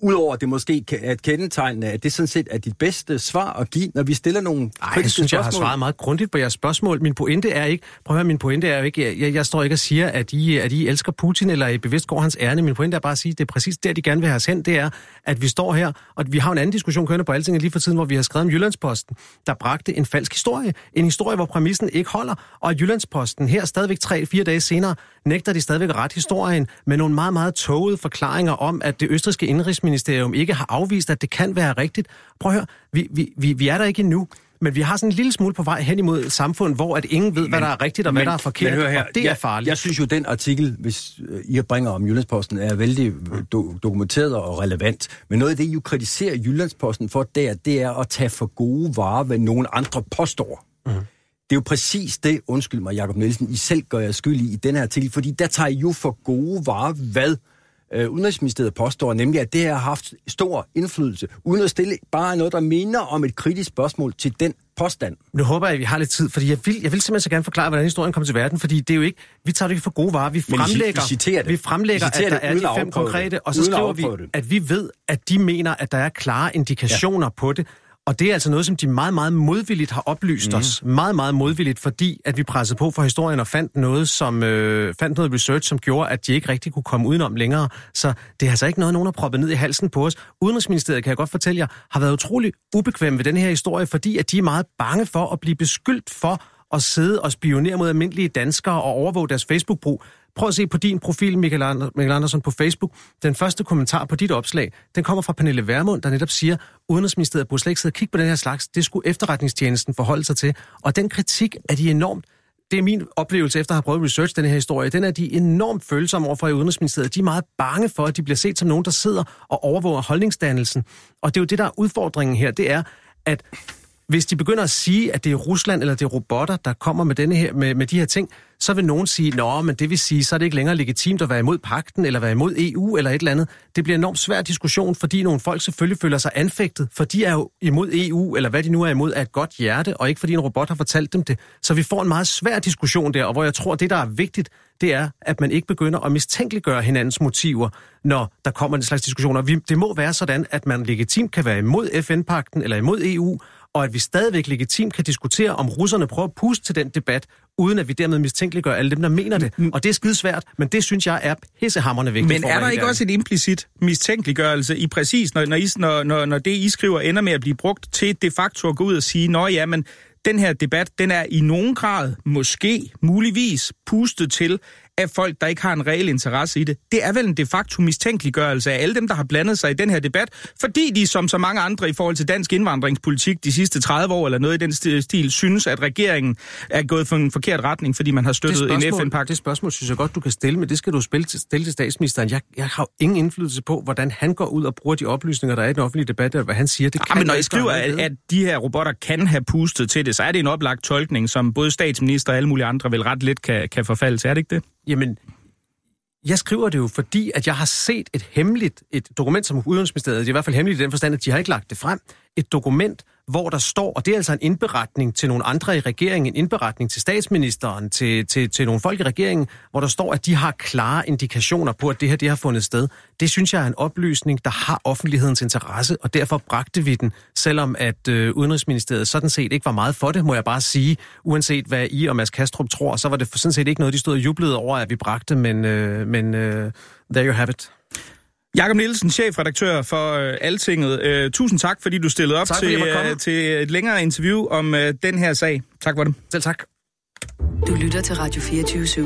S4: Udover at det måske kan- er et kendetegn, at det sådan set er dit bedste svar at give, når vi stiller nogle
S5: Ej, jeg synes, jeg har svaret meget grundigt på jeres spørgsmål. Min pointe er ikke, prøv at høre, min pointe er jo ikke, jeg, jeg står ikke og siger, at I, at I elsker Putin, eller I bevidst går hans ærne. Min pointe er bare at sige, at det er præcis der, de gerne vil have os hen. Det er, at vi står her, og vi har en anden diskussion kørende på Altinget lige for tiden, hvor vi har skrevet om Jyllandsposten, der bragte en falsk historie. En historie, hvor præmissen ikke holder. Og Jyllandsposten her stadigvæk tre-fire dage senere, nægter de stadigvæk ret historien med nogle meget, meget tågede forklaringer om, at det østriske indrigsministerium ikke har afvist, at det kan være rigtigt. Prøv at høre, vi, vi, vi, vi er der ikke endnu. Men vi har sådan en lille smule på vej hen imod et samfund, hvor at ingen ved, men, hvad der er rigtigt og hvad der er forkert,
S4: men hør her,
S5: og det
S4: jeg,
S5: er farligt.
S4: Jeg synes jo, den artikel, hvis øh, I bringer om Jyllandsposten, er vældig øh, do- dokumenteret og relevant. Men noget af det, I jo kritiserer Jyllandsposten for, der, det er at tage for gode varer, hvad nogen andre påstår. Mm. Det er jo præcis det, undskyld mig, Jacob Nielsen, I selv gør jer skyld i i den her artikel, fordi der tager I jo for gode varer, hvad øh, Udenrigsministeriet påstår, nemlig at det her har haft stor indflydelse, uden at stille bare noget, der minder om et kritisk spørgsmål til den påstand.
S5: Nu håber jeg, at vi har lidt tid, fordi jeg vil, jeg vil simpelthen så gerne forklare, hvordan historien kom til verden, fordi det er jo ikke, vi tager det ikke for gode varer, vi fremlægger,
S4: citerer det.
S5: vi fremlægger
S4: I citerer
S5: at der
S4: det
S5: er de fem konkrete,
S4: det.
S5: og så
S4: Uden
S5: skriver vi,
S4: det.
S5: at vi ved, at de mener, at der er klare indikationer ja. på det, og det er altså noget, som de meget, meget modvilligt har oplyst mm. os. Meget, meget modvilligt, fordi at vi pressede på for historien og fandt noget, som, øh, fandt noget research, som gjorde, at de ikke rigtig kunne komme udenom længere. Så det er altså ikke noget, nogen har proppet ned i halsen på os. Udenrigsministeriet, kan jeg godt fortælle jer, har været utrolig ubekvem ved den her historie, fordi at de er meget bange for at blive beskyldt for at sidde og spionere mod almindelige danskere og overvåge deres Facebook-brug. Prøv at se på din profil, Michael, Ander, Michael Andersen, på Facebook. Den første kommentar på dit opslag, den kommer fra Pernille Vermund, der netop siger, Udenrigsministeriet burde slet ikke sidde og kigge på den her slags. Det skulle efterretningstjenesten forholde sig til. Og den kritik er de enormt det er min oplevelse efter at have prøvet at research den her historie, den er de enormt følsomme overfor i Udenrigsministeriet. De er meget bange for, at de bliver set som nogen, der sidder og overvåger holdningsdannelsen. Og det er jo det, der er udfordringen her, det er, at hvis de begynder at sige, at det er Rusland eller det er robotter, der kommer med, denne her, med, med de her ting, så vil nogen sige, nå, men det vil sige, så er det ikke længere legitimt at være imod pakten, eller være imod EU, eller et eller andet. Det bliver en enormt svær diskussion, fordi nogle folk selvfølgelig føler sig anfægtet, for de er jo imod EU, eller hvad de nu er imod, af et godt hjerte, og ikke fordi en robot har fortalt dem det. Så vi får en meget svær diskussion der, og hvor jeg tror, at det, der er vigtigt, det er, at man ikke begynder at mistænkeliggøre hinandens motiver, når der kommer en slags diskussioner. Vi, det må være sådan, at man legitimt kan være imod FN-pakten eller imod EU, og at vi stadigvæk legitimt kan diskutere, om russerne prøver at puste til den debat, uden at vi dermed mistænkeliggør alle dem, der mener det. Og det er skidesvært, men det synes jeg er pissehammerende vigtigt.
S3: Men er der ikke også et implicit mistænkeliggørelse i præcis, når, når, I, når, når, når det, I skriver, ender med at blive brugt til de facto at gå ud og sige, nå ja, men den her debat, den er i nogen grad, måske, muligvis, pustet til af folk, der ikke har en reel interesse i det. Det er vel en de facto mistænkeliggørelse af alle dem, der har blandet sig i den her debat, fordi de, som så mange andre i forhold til dansk indvandringspolitik de sidste 30 år eller noget i den sti- stil, synes, at regeringen er gået for en forkert retning, fordi man har støttet en
S5: spørgsmål,
S3: FN-pagt.
S5: det spørgsmål synes jeg godt, du kan stille, men det skal du spille til, stille til statsministeren. Jeg, jeg har ingen indflydelse på, hvordan han går ud og bruger de oplysninger, der er i den offentlige debat, eller hvad han siger. Det
S3: Ja,
S5: kan
S3: men når
S5: jeg
S3: skriver, at, at de her robotter kan have pustet til det, så er det en oplagt tolkning, som både statsminister og alle mulige andre vel ret let kan, kan forfalde til. Er det ikke det?
S5: Jamen, jeg skriver det jo, fordi at jeg har set et hemmeligt, et dokument som Udenrigsministeriet, det er i hvert fald hemmeligt i den forstand, at de har ikke lagt det frem, et dokument, hvor der står, og det er altså en indberetning til nogle andre i regeringen, en indberetning til statsministeren, til, til, til nogle folk i regeringen, hvor der står, at de har klare indikationer på, at det her det har fundet sted. Det synes jeg er en oplysning, der har offentlighedens interesse, og derfor bragte vi den, selvom at øh, Udenrigsministeriet sådan set ikke var meget for det, må jeg bare sige. Uanset hvad I og Mads Kastrup tror, så var det sådan set ikke noget, de stod og jublede over, at vi bragte, men, øh, men øh, there you have it.
S3: Jakob Nielsen, chefredaktør for øh, Altinget. Øh, tusind tak, fordi du stillede op
S5: Tak,
S3: til, øh, til et længere interview om øh, den her sag. Tak for det.
S5: Selv tak.
S1: Du lytter til Radio 24 /7.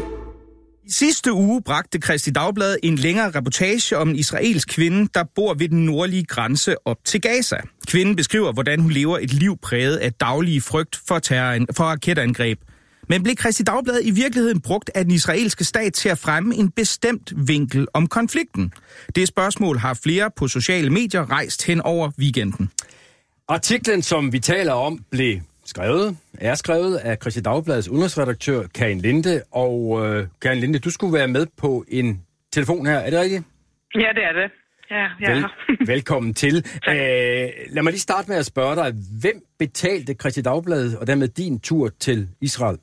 S3: I sidste uge bragte Kristi Dagblad en længere reportage om en israelsk kvinde, der bor ved den nordlige grænse op til Gaza. Kvinden beskriver, hvordan hun lever et liv præget af daglige frygt for, terror, for raketangreb. Men blev Christi Dagblad i virkeligheden brugt af den israelske stat til at fremme en bestemt vinkel om konflikten? Det spørgsmål har flere på sociale medier rejst hen over weekenden.
S4: Artiklen, som vi taler om, blev skrevet, er skrevet af Christi Dagbladets udenrigsredaktør Karin Linde. Og øh, Karin Linde, du skulle være med på en telefon her, er det rigtigt?
S8: Ja, det er det. Ja, ja.
S4: Vel, (laughs) velkommen til. (laughs) Æh, lad mig lige starte med at spørge dig, hvem betalte Christi Dagbladet og dermed din tur til Israel?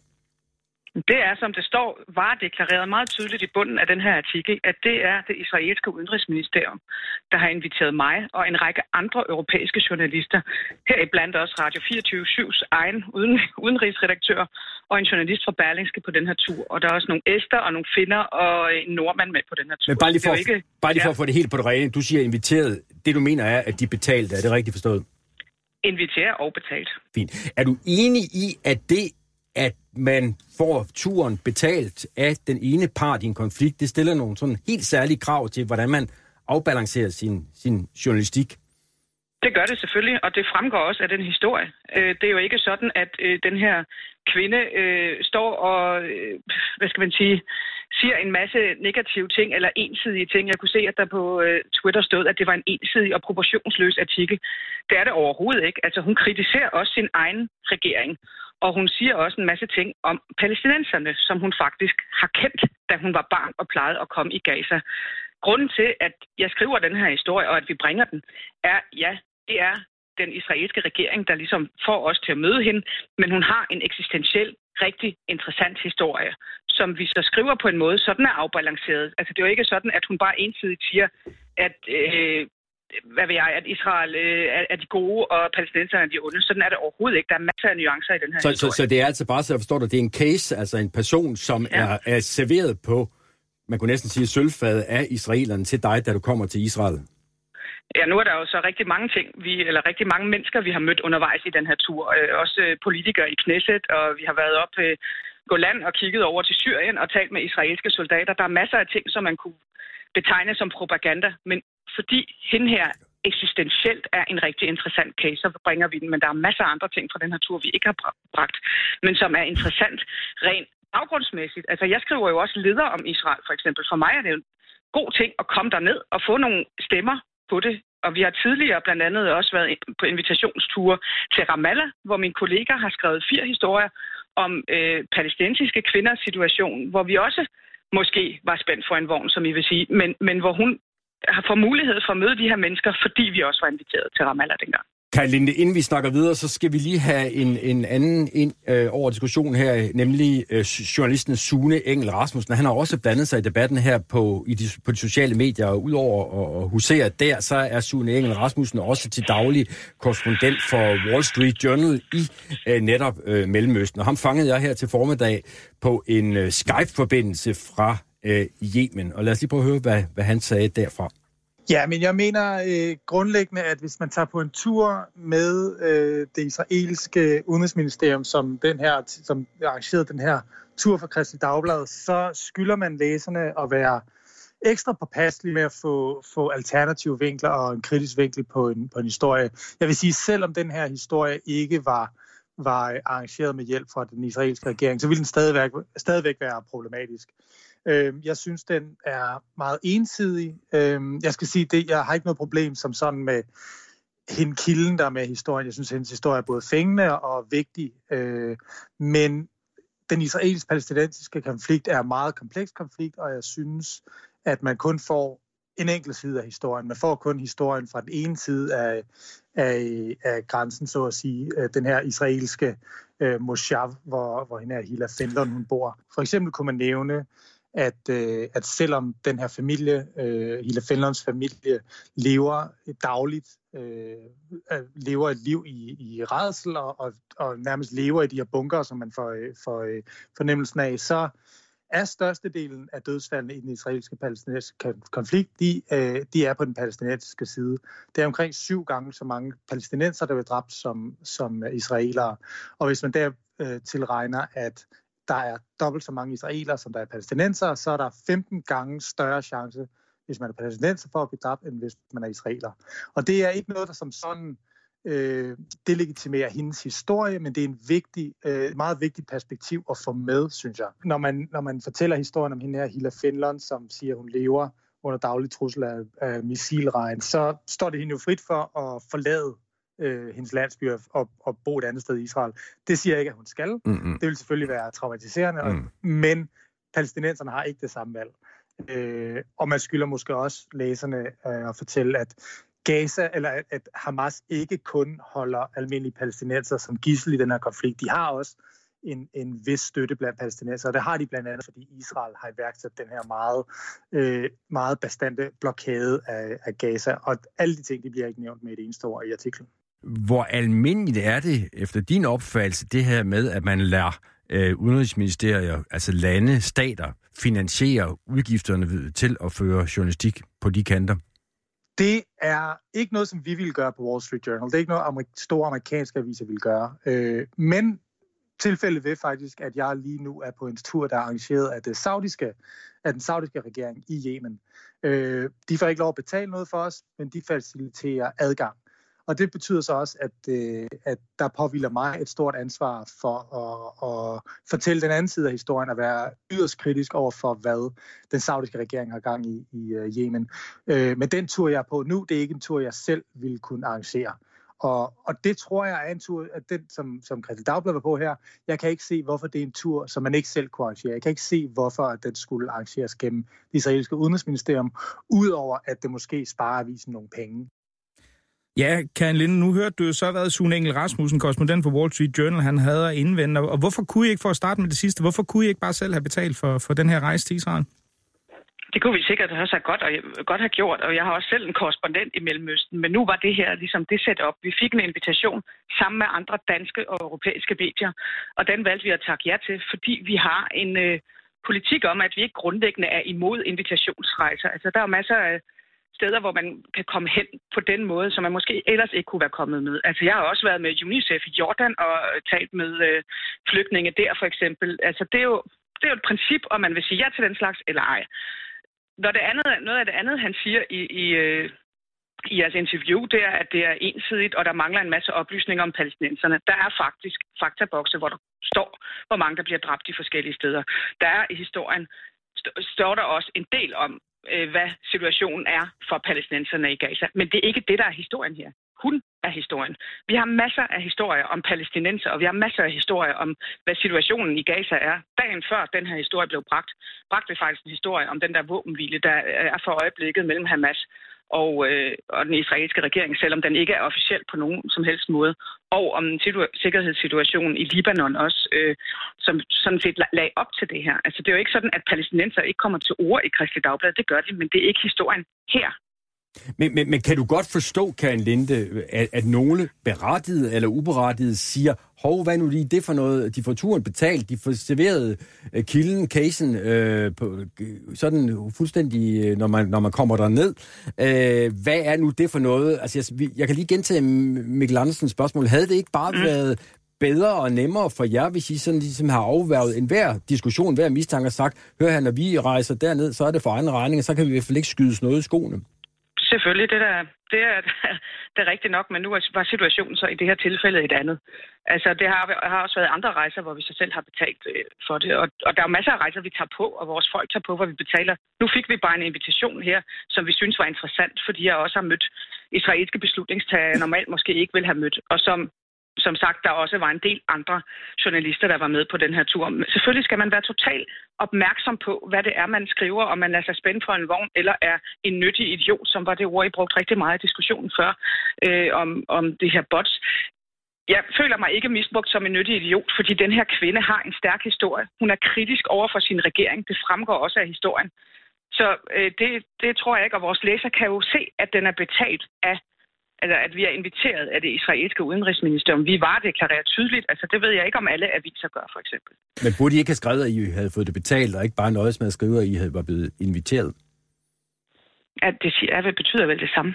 S8: Det er, som det står, var deklareret meget tydeligt i bunden af den her artikel, at det er det israelske udenrigsministerium, der har inviteret mig og en række andre europæiske journalister, heriblandt også Radio 24-7's egen uden, udenrigsredaktør og en journalist fra Berlingske på den her tur. Og der er også nogle æster og nogle finder og en nordmand med på den her tur.
S4: Men bare lige for,
S8: Det ikke,
S4: bare lige for
S8: ja,
S4: at få det helt på det rene. Du siger inviteret. Det du mener er, at de betalte. Er det rigtigt forstået?
S8: inviteret og betalt.
S4: Fint. Er du enig i, at det, at man får turen betalt af den ene part i en konflikt, det stiller nogle sådan helt særlige krav til, hvordan man afbalancerer sin, sin journalistik?
S8: Det gør det selvfølgelig, og det fremgår også af den historie. Øh, det er jo ikke sådan, at øh, den her kvinde øh, står og, hvad skal man sige, siger en masse negative ting eller ensidige ting. Jeg kunne se, at der på øh, Twitter stod, at det var en ensidig og proportionsløs artikel. Det er det overhovedet ikke. Altså hun kritiserer også sin egen regering. Og hun siger også en masse ting om palæstinenserne, som hun faktisk har kendt, da hun var barn og plejede at komme i Gaza. Grunden til, at jeg skriver den her historie, og at vi bringer den, er, ja, det er den israelske regering, der ligesom får os til at møde hende, men hun har en eksistentiel, rigtig interessant historie, som vi så skriver på en måde, så den er afbalanceret. Altså det er jo ikke sådan, at hun bare ensidigt siger, at øh, hvad ved jeg, at Israel øh, er, er de gode, og palæstinenserne er de onde. Sådan er det overhovedet ikke. Der er masser af nuancer i den her
S4: Så, så,
S8: historie.
S4: så det er altså bare, så jeg forstår dig, det er en case, altså en person, som. Ja. er, er serveret på, man kunne næsten sige, sølvfadet af israelerne til dig, da du kommer til Israel.
S8: Ja, nu er der jo så rigtig mange ting, vi, eller rigtig mange mennesker, vi har mødt undervejs i den her tur. Øh, også øh, politikere i Knesset, og vi har været op øh, gå land og kigget over til Syrien og talt med israelske soldater. Der er masser af ting, som man kunne betegne som propaganda, men fordi hende her eksistentielt er en rigtig interessant case, så bringer vi den. Men der er masser af andre ting fra den her tur, vi ikke har bragt, men som er interessant rent baggrundsmæssigt. Altså, jeg skriver jo også leder om Israel, for eksempel. For mig er det jo en god ting at komme derned og få nogle stemmer på det. Og vi har tidligere blandt andet også været på invitationsture til Ramallah, hvor min kollega har skrevet fire historier om øh, palæstinensiske kvinders situation, hvor vi også måske var spændt for en vogn, som I vil sige, men, men hvor hun har fået mulighed for at møde de her mennesker, fordi vi også var inviteret til Ramallah dengang.
S4: Kan Linde, inden vi snakker videre, så skal vi lige have en, en anden ind øh, over diskussion her, nemlig øh, journalisten Sune Engel Rasmussen. Han har også blandet sig i debatten her på, i de, på de sociale medier, og udover at husere der, så er Sune Engel Rasmussen også til daglig korrespondent for Wall Street Journal i øh, netop øh, Mellemøsten. Og ham fangede jeg her til formiddag på en øh, Skype-forbindelse fra øh, Yemen. Og lad os lige prøve at høre, hvad, hvad han sagde derfra.
S9: Ja, men jeg mener øh, grundlæggende, at hvis man tager på en tur med øh, det israelske udenrigsministerium, som den her, som arrangerede den her tur for Christi Dagblad, så skylder man læserne at være ekstra påpasselig med at få, få alternative vinkler og en kritisk vinkel på en, på en historie. Jeg vil sige, selvom den her historie ikke var, var arrangeret med hjælp fra den israelske regering, så ville den stadigvæk, stadigvæk være problematisk. Øh, jeg synes, den er meget ensidig. Øh, jeg skal sige, det, jeg har ikke noget problem som sådan med hende kilden, der med historien. Jeg synes, hendes historie er både fængende og vigtig. Øh, men den israelsk-palæstinensiske konflikt er en meget kompleks konflikt, og jeg synes, at man kun får en enkelt side af historien. Man får kun historien fra den ene side af, af, af grænsen, så at sige. Øh, den her israelske øh, Moshav, hvor, hvor hende er Hila Fendlund, hun bor. For eksempel kunne man nævne, at, øh, at selvom den her familie, øh, Hila Finlands familie, lever dagligt, øh, øh, lever et liv i, i redsel og, og, og nærmest lever i de her bunker, som man får, øh, får øh, fornemmelsen af, så er størstedelen af dødsfaldene i den israelske palæstinensiske konflikt, de, øh, de er på den palæstinensiske side. Det er omkring syv gange så mange palæstinenser, der bliver dræbt som, som israelere. Og hvis man der øh, tilregner, at der er dobbelt så mange israelere, som der er palæstinenser, så er der 15 gange større chance, hvis man er palæstinenser for at blive dræbt, end hvis man er israeler. Og det er ikke noget, der som sådan Øh, delegitimerer hendes historie, men det er en vigtig, øh, meget vigtig perspektiv at få med, synes jeg. Når man, når man fortæller historien om hende her, Hilla Finland, som siger, at hun lever under daglig trussel af, af missilregn, så står det hende jo frit for at forlade øh, hendes landsby og, og bo et andet sted i Israel. Det siger jeg ikke, at hun skal. Mm-hmm. Det vil selvfølgelig være traumatiserende, mm. og, men palæstinenserne har ikke det samme valg. Øh, og man skylder måske også læserne øh, at fortælle, at Gaza, eller at, at Hamas ikke kun holder almindelige palæstinenser som gissel i den her konflikt. De har også en, en vis støtte blandt palæstinenser, og det har de blandt andet, fordi Israel har iværksat den her meget, øh, meget bestandte blokade af, af Gaza, og alle de ting, de bliver ikke nævnt med et eneste ord i artiklen.
S4: Hvor almindeligt er det, efter din opfattelse, det her med, at man lader øh, udenrigsministerier, altså lande, stater, finansiere udgifterne til at føre journalistik på de kanter?
S9: Det er ikke noget, som vi vil gøre på Wall Street Journal. Det er ikke noget, amerik- store amerikanske aviser vil gøre. Øh, men tilfældet ved faktisk, at jeg lige nu er på en tur, der er arrangeret af, det saudiske, af den saudiske regering i Yemen. Øh, de får ikke lov at betale noget for os, men de faciliterer adgang. Og det betyder så også, at, øh, at der påviler mig et stort ansvar for at, at fortælle den anden side af historien og være yderst kritisk over for, hvad den saudiske regering har gang i i øh, Yemen. Øh, men den tur, jeg er på nu, det er ikke en tur, jeg selv ville kunne arrangere. Og, og det tror jeg er en tur, at den, som, som Christel Dagblad var på her, jeg kan ikke se, hvorfor det er en tur, som man ikke selv kunne arrangere. Jeg kan ikke se, hvorfor at den skulle arrangeres gennem det israelske udenrigsministerium, udover at det måske sparer avisen nogle penge.
S3: Ja, Karen Linde, nu hørte du jo så, været Sune Engel Rasmussen, korrespondent for Wall Street Journal, han havde at indvende. Og hvorfor kunne I ikke, for at starte med det sidste, hvorfor kunne I ikke bare selv have betalt for, for den her rejse til Israel?
S8: Det kunne vi sikkert have godt, og godt have gjort, og jeg har også selv en korrespondent i Mellemøsten, men nu var det her ligesom det sat op. Vi fik en invitation sammen med andre danske og europæiske medier, og den valgte vi at takke ja til, fordi vi har en øh, politik om, at vi ikke grundlæggende er imod invitationsrejser. Altså, der er masser af steder, hvor man kan komme hen på den måde, som man måske ellers ikke kunne være kommet med. Altså, jeg har også været med UNICEF i Jordan og talt med øh, flygtninge der, for eksempel. Altså, det er jo det er jo et princip, om man vil sige ja til den slags eller ej. Når det andet, noget af det andet, han siger i, i, øh, i jeres interview, det er, at det er ensidigt, og der mangler en masse oplysninger om palæstinenserne. Der er faktisk faktabokse, hvor der står, hvor mange der bliver dræbt de forskellige steder. Der er i historien, står der også en del om, øh, hvad situationen er for palæstinenserne i Gaza. Men det er ikke det, der er historien her. Hun er historien. Vi har masser af historier om palæstinenser, og vi har masser af historier om, hvad situationen i Gaza er. Dagen før den her historie blev bragt, bragte vi faktisk en historie om den der våbenhvile, der er for øjeblikket mellem Hamas og, øh, og den israelske regering, selvom den ikke er officiel på nogen som helst måde, og om sikkerhedssituationen i Libanon også, øh, som sådan set lag op til det her. Altså det er jo ikke sådan, at palæstinenser ikke kommer til ord i Kristelig Dagblad, det gør de, men det er ikke historien her.
S4: Men, men, men kan du godt forstå, Karen Linde, at, at nogle berettigede eller uberettigede siger, hov, hvad nu lige det for noget? De får turen betalt, de får serveret uh, kilden, casen, uh, på, sådan fuldstændig, uh, når man, når man kommer der ned. Uh, hvad er nu det for noget? Altså, jeg, jeg kan lige gentage Mikkel Andersens spørgsmål. Havde det ikke bare mm. været bedre og nemmere for jer, hvis I sådan ligesom har afværget enhver diskussion, hver mistanke og sagt, hør her, når vi rejser derned, så er det for egen regning, og så kan vi i hvert fald ikke skydes noget i skoene?
S8: Selvfølgelig, det, der, det, er, (laughs) det er rigtigt nok, men nu var situationen så i det her tilfælde et andet. Altså, det har, har også været andre rejser, hvor vi så selv har betalt øh, for det, og, og der er masser af rejser, vi tager på, og vores folk tager på, hvor vi betaler. Nu fik vi bare en invitation her, som vi synes var interessant, fordi jeg også har mødt israelske beslutningstagere, normalt måske ikke vil have mødt, og som som sagt, der også var en del andre journalister, der var med på den her tur. Men selvfølgelig skal man være totalt opmærksom på, hvad det er, man skriver, om man lader sig spænde for en vogn, eller er en nyttig idiot, som var det ord, I brugte rigtig meget i diskussionen før, øh, om, om det her bots. Jeg føler mig ikke misbrugt som en nyttig idiot, fordi den her kvinde har en stærk historie. Hun er kritisk over for sin regering. Det fremgår også af historien. Så øh, det, det tror jeg ikke, og vores læser kan jo se, at den er betalt af altså, at vi er inviteret af det israelske udenrigsministerium. Vi var deklareret tydeligt. Altså, det ved jeg ikke, om alle aviser gør, for eksempel.
S4: Men burde I ikke have skrevet, at I havde fået det betalt, og ikke bare nøjes med at skrive, at I havde var blevet inviteret?
S8: At det siger, hvad betyder vel det samme?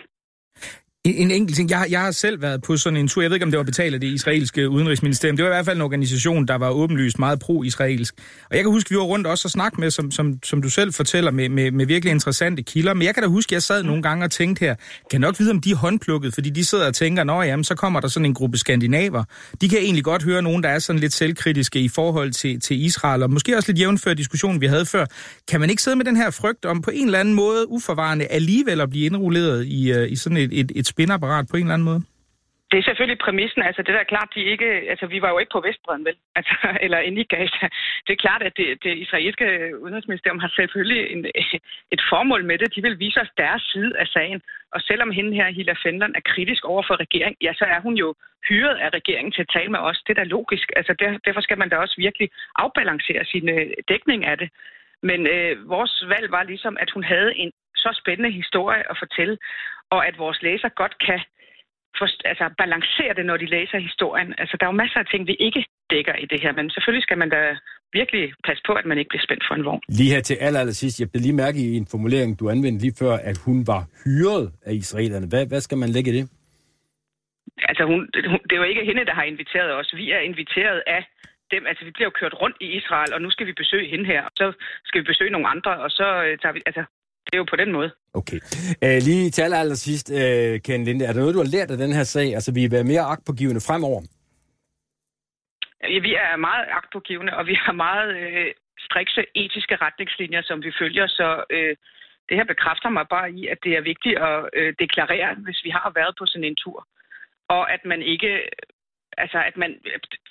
S3: En, en enkelt ting. Jeg, jeg har selv været på sådan en tur. Jeg ved ikke, om det var betalt af det israelske udenrigsministerium. Det var i hvert fald en organisation, der var åbenlyst meget pro-israelsk. Og jeg kan huske, vi var rundt også og snakke med, som, som, som du selv fortæller, med, med, med virkelig interessante kilder. Men jeg kan da huske, at jeg sad nogle gange og tænkte her, kan nok vide, om de er håndplukket, fordi de sidder og tænker, nå jamen, så kommer der sådan en gruppe skandinaver. De kan egentlig godt høre nogen, der er sådan lidt selvkritiske i forhold til, til Israel, og måske også lidt jævnfør diskussionen, vi havde før. Kan man ikke sidde med den her frygt om på en eller anden måde uforvarende alligevel at blive indrulleret i, øh, i sådan et, et, et spinapparat på en eller anden måde?
S8: Det er selvfølgelig præmissen. Altså, det der er klart, de ikke... Altså, vi var jo ikke på Vestbreden, vel? (laughs) Altså, eller inde i Gaza. Det er klart, at det, det israelske udenrigsministerium har selvfølgelig en, et formål med det. De vil vise os deres side af sagen. Og selvom hende her, Hilla Fendland, er kritisk over for regeringen, ja, så er hun jo hyret af regeringen til at tale med os. Det er da logisk. Altså, der, derfor skal man da også virkelig afbalancere sin øh, dækning af det. Men øh, vores valg var ligesom, at hun havde en så spændende historie at fortælle, og at vores læser godt kan for, altså, balancere det, når de læser historien. Altså, der er jo masser af ting, vi ikke dækker i det her, men selvfølgelig skal man da virkelig passe på, at man ikke bliver spændt for en vogn.
S4: Lige her til aller, aller sidst, jeg blev lige mærke i en formulering, du anvendte lige før, at hun var hyret af israelerne. Hvad, hvad skal man lægge i det?
S8: Altså, hun, hun, det er jo ikke hende, der har inviteret os. Vi er inviteret af dem. Altså, vi bliver jo kørt rundt i Israel, og nu skal vi besøge hende her. Og så skal vi besøge nogle andre, og så øh, tager vi... Altså, det er jo på den måde.
S4: Okay. Uh, lige til aller, aller sidst, uh, Ken Linde, er der noget, du har lært af den her sag? Altså, vi være mere agtpågivende fremover?
S8: Ja, vi er meget agtpågivende, og vi har meget øh, strikse etiske retningslinjer, som vi følger, så øh, det her bekræfter mig bare i, at det er vigtigt at øh, deklarere, hvis vi har været på sådan en tur. Og at man ikke, altså at man,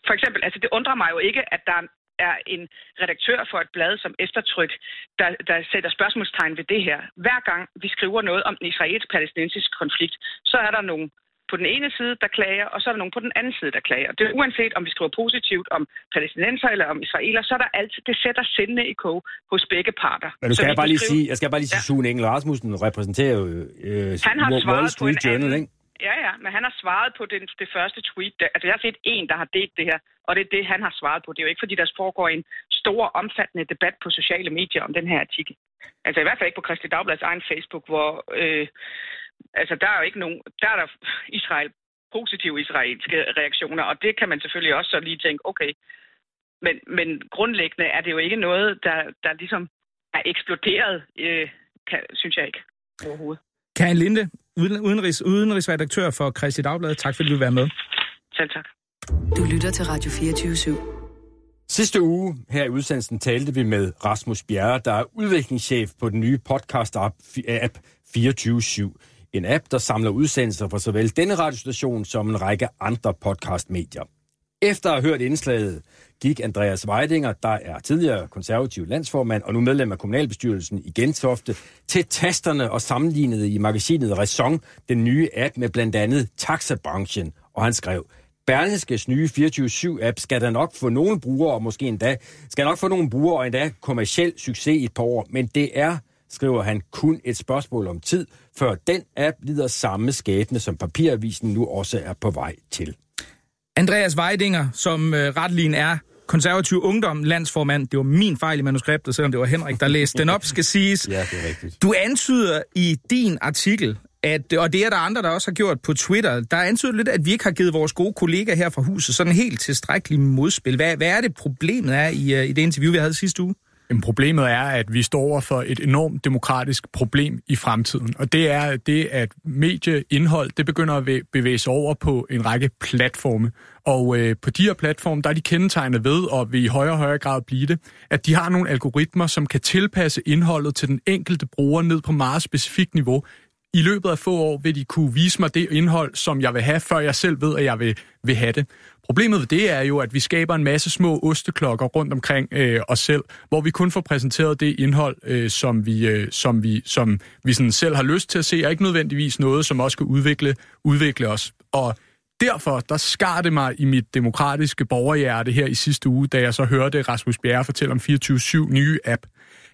S8: for eksempel, altså det undrer mig jo ikke, at der er en redaktør for et blad som eftertryk, der, der sætter spørgsmålstegn ved det her. Hver gang vi skriver noget om den israelsk-palæstinensiske konflikt, så er der nogen på den ene side, der klager, og så er der nogen på den anden side, der klager. Det er uanset, om vi skriver positivt om palæstinenser eller om israeler, så er der altid, det sætter sindene i kog hos begge parter.
S4: Men du skal jeg bare lige skrive, sige, jeg skal bare lige sige, ja. Sune Engel Rasmussen repræsenterer jo øh,
S8: Han har
S4: Wall
S8: svaret
S4: Street
S8: på en
S4: Journal,
S8: anden,
S4: ikke?
S8: Ja, ja, men han har svaret på den, det første tweet. Der, altså, jeg har set en, der har delt det her, og det er det, han har svaret på. Det er jo ikke, fordi der foregår en stor, omfattende debat på sociale medier om den her artikel. Altså i hvert fald ikke på Christi Dagblads egen Facebook, hvor øh, altså, der er jo ikke nogen... Der er der Israel, positive israelske reaktioner, og det kan man selvfølgelig også så lige tænke, okay, men, men grundlæggende er det jo ikke noget, der, der ligesom er eksploderet, øh, kan, synes jeg ikke overhovedet.
S3: Karin Linde, udenrigs, udenrigsredaktør for Christi Dagblad. Tak fordi du vil være med.
S8: Selv tak.
S1: Du lytter til Radio 24 /7.
S4: Sidste uge her i udsendelsen talte vi med Rasmus Bjerre, der er udviklingschef på den nye podcast-app app 24-7. En app, der samler udsendelser fra såvel denne radiostation som en række andre podcastmedier. Efter at have hørt indslaget, gik Andreas Weidinger, der er tidligere konservativ landsformand og nu medlem af kommunalbestyrelsen i Gentofte, til tasterne og sammenlignede i magasinet Raison den nye app med blandt andet taxabranchen. Og han skrev, Berlingskes nye 24-7-app skal der nok få nogle brugere, og måske endda, skal nok få nogle brugere og endda kommersiel succes i et par år. Men det er, skriver han, kun et spørgsmål om tid, før den app lider samme skæbne, som papiravisen nu også er på vej til.
S3: Andreas Weidinger, som øh, retligen er konservativ ungdom landsformand. Det var min fejl i manuskriptet, selvom det var Henrik, der læste den op, skal siges. (laughs)
S4: Ja, det er rigtigt.
S3: Du antyder i din artikel, at, og det er der andre, der også har gjort på Twitter, der antyder lidt, at vi ikke har givet vores gode kollega her fra huset sådan helt tilstrækkeligt modspil. Hvad, hvad er det problemet er i, øh, i det interview, vi havde sidste uge?
S2: Jamen, problemet er, at vi står over for et enormt demokratisk problem i fremtiden. Og det er det, at medieindhold, det begynder at bevæge sig over på en række platforme. Og øh, på de her platforme, der er de kendetegnet ved, og vil i højere og højere grad blive det, at de har nogle algoritmer, som kan tilpasse indholdet til den enkelte bruger ned på meget specifikt niveau. I løbet af få år vil de kunne vise mig det indhold, som jeg vil have, før jeg selv ved, at jeg vil, vil have det. Problemet ved det er jo, at vi skaber en masse små osteklokker rundt omkring øh, os selv, hvor vi kun får præsenteret det indhold, øh, som vi, øh, som vi, som vi sådan selv har lyst til at se, og ikke nødvendigvis noget, som også kan udvikle, udvikle os. Og derfor, der skar det mig i mit demokratiske borgerhjerte her i sidste uge, da jeg så hørte Rasmus Bjerre fortælle om 24-7 nye app.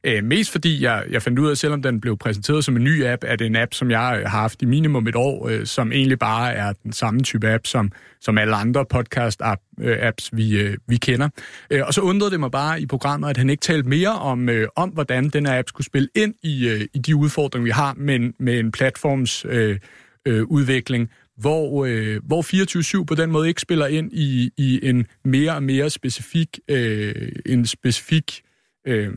S2: Øh, mest fordi jeg, jeg fandt ud af, at selvom den blev præsenteret som en ny app, er det en app, som jeg øh, har haft i minimum et år, øh, som egentlig bare er den samme type app, som, som alle andre podcast-apps, øh, vi, øh, vi kender. Øh, og så undrede det mig bare i programmet, at han ikke talte mere om, øh, om hvordan den her app skulle spille ind i, øh, i de udfordringer, vi har med med en platforms... Øh, øh, udvikling, hvor, øh, hvor 24-7 på den måde ikke spiller ind i, i en mere og mere specifik, øh, en specifik øh,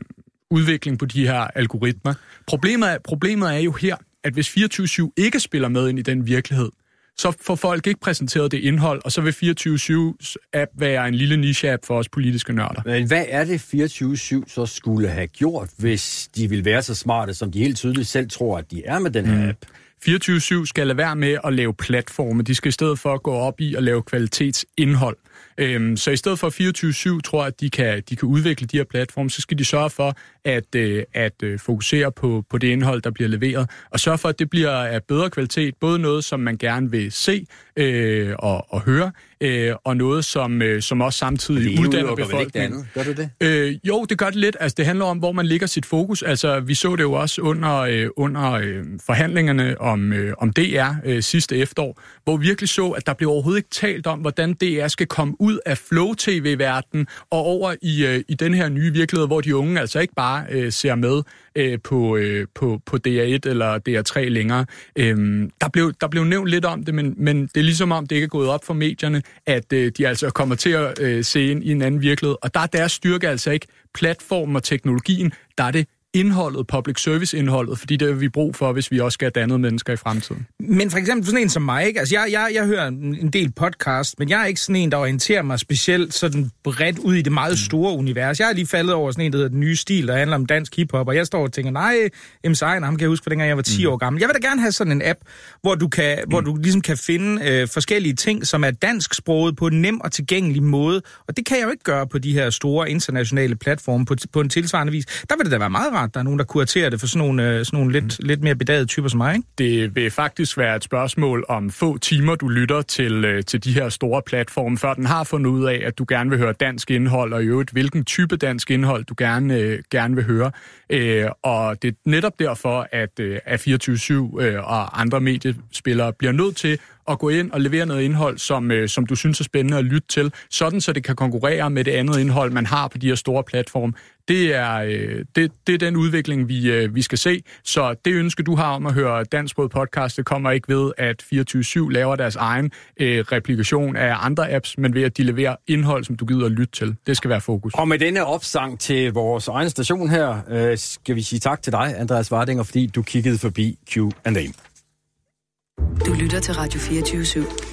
S2: udvikling på de her algoritmer. Problemet er, problemet er jo her, at hvis 24-7 ikke spiller med ind i den virkelighed, så får folk ikke præsenteret det indhold, og så vil 24-7's app være en lille niche-app for os politiske nørder.
S4: Men hvad er det 24-7 så skulle have gjort, hvis de vil være så smarte, som de helt tydeligt selv tror, at de er med den her mm. app?
S2: 24-7 skal lade være med at lave platforme. De skal i stedet for gå op i at lave kvalitetsindhold. Øhm, så i stedet for 24-7 tror jeg, at de kan, de kan udvikle de her platforme, så skal de sørge for at, øh, at øh, fokusere på, på det indhold, der bliver leveret, og sørge for, at det bliver af bedre kvalitet, både noget, som man gerne vil se øh, og, og høre, øh, og noget, som, øh, som også samtidig uddanner befolkningen.
S4: Gør det det?
S2: Øh, jo, det gør det lidt. Altså, det handler om, hvor man ligger sit fokus. Altså, vi så det jo også under, øh, under øh, forhandlingerne om, øh, om DR øh, sidste efterår, hvor vi virkelig så, at der blev overhovedet ikke talt om, hvordan DR skal komme ud af flow-tv-verdenen og over i, øh, i den her nye virkelighed, hvor de unge altså ikke bare øh, ser med øh, på, øh, på, på DR1 eller DR3 længere. Øh, der, blev, der blev nævnt lidt om det, men, men det er ligesom om, det ikke er gået op for medierne, at øh, de altså kommer til at øh, se ind i en anden virkelighed. Og der er deres styrke altså ikke platformen og teknologien, der er det indholdet, public service-indholdet, fordi det er vi brug for, hvis vi også skal have dannet mennesker i fremtiden.
S3: Men for eksempel sådan en som mig, ikke? Altså jeg, jeg, jeg hører en del podcast, men jeg er ikke sådan en, der orienterer mig specielt sådan bredt ud i det meget store mm. univers. Jeg er lige faldet over sådan en, der hedder Den Nye Stil, der handler om dansk hiphop, og jeg står og tænker, nej, MC Ejner, ham kan jeg huske, for dengang jeg var 10 mm. år gammel. Jeg vil da gerne have sådan en app, hvor du, kan, mm. hvor du ligesom kan finde øh, forskellige ting, som er dansksproget på en nem og tilgængelig måde, og det kan jeg jo ikke gøre på de her store internationale platforme på, på en tilsvarende vis. Der vil det da være meget rart, der er nogen, der kuraterer det for sådan nogle, øh, sådan nogle lidt, mm. lidt mere bedagede typer som mig, ikke?
S2: Det vil faktisk være et spørgsmål om få timer, du lytter til, øh, til de her store platforme, før den har fundet ud af, at du gerne vil høre dansk indhold, og i øvrigt, hvilken type dansk indhold, du gerne, øh, gerne vil høre. Øh, og det er netop derfor, at, øh, at 24-7 øh, og andre mediespillere bliver nødt til at gå ind og levere noget indhold, som, øh, som du synes er spændende at lytte til, sådan så det kan konkurrere med det andet indhold, man har på de her store platforme. Det er, øh, det, det er den udvikling, vi, øh, vi skal se. Så det ønske, du har om at høre Dansk Brød podcast, det kommer ikke ved, at 24-7 laver deres egen øh, replikation af andre apps, men ved at de leverer indhold, som du gider at lytte til. Det skal være fokus.
S4: Og med denne opsang til vores egen station her, øh, skal vi sige tak til dig, Andreas Vardinger, fordi du kiggede forbi Q&A.
S1: Du lytter til Radio 24 /7.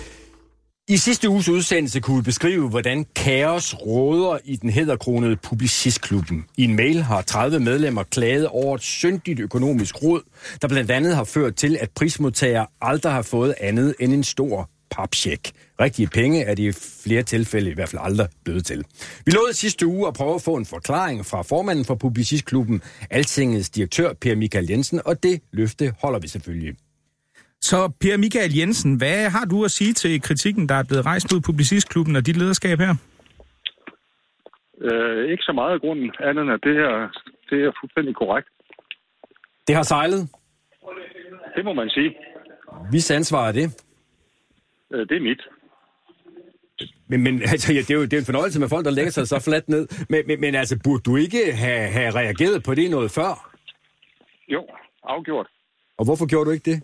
S4: I sidste uges udsendelse kunne vi beskrive, hvordan kaos råder i den hedderkronede Publicistklubben. I en mail har 30 medlemmer klaget over et syndigt økonomisk råd, der blandt andet har ført til, at prismodtagere aldrig har fået andet end en stor papcheck. Rigtige penge er de i flere tilfælde i hvert fald aldrig blevet til. Vi lovede sidste uge at prøve at få en forklaring fra formanden for Publicistklubben, Altingets direktør Per Michael Jensen, og det løfte holder vi selvfølgelig.
S3: Så Per Michael Jensen, hvad har du at sige til kritikken, der er blevet rejst mod Publicistklubben og dit lederskab her?
S10: Øh, ikke så meget af grunden, andet end at det her det er fuldstændig korrekt.
S4: Det har sejlet?
S10: Det må man sige.
S4: Hvis ansvar er det?
S10: Øh, det er mit.
S4: Men, men altså, ja, det, er jo, det er en fornøjelse med folk, der lægger sig så fladt ned. Men, men, men altså, burde du ikke have, have reageret på det noget før?
S10: Jo, afgjort.
S4: Og hvorfor gjorde du ikke det?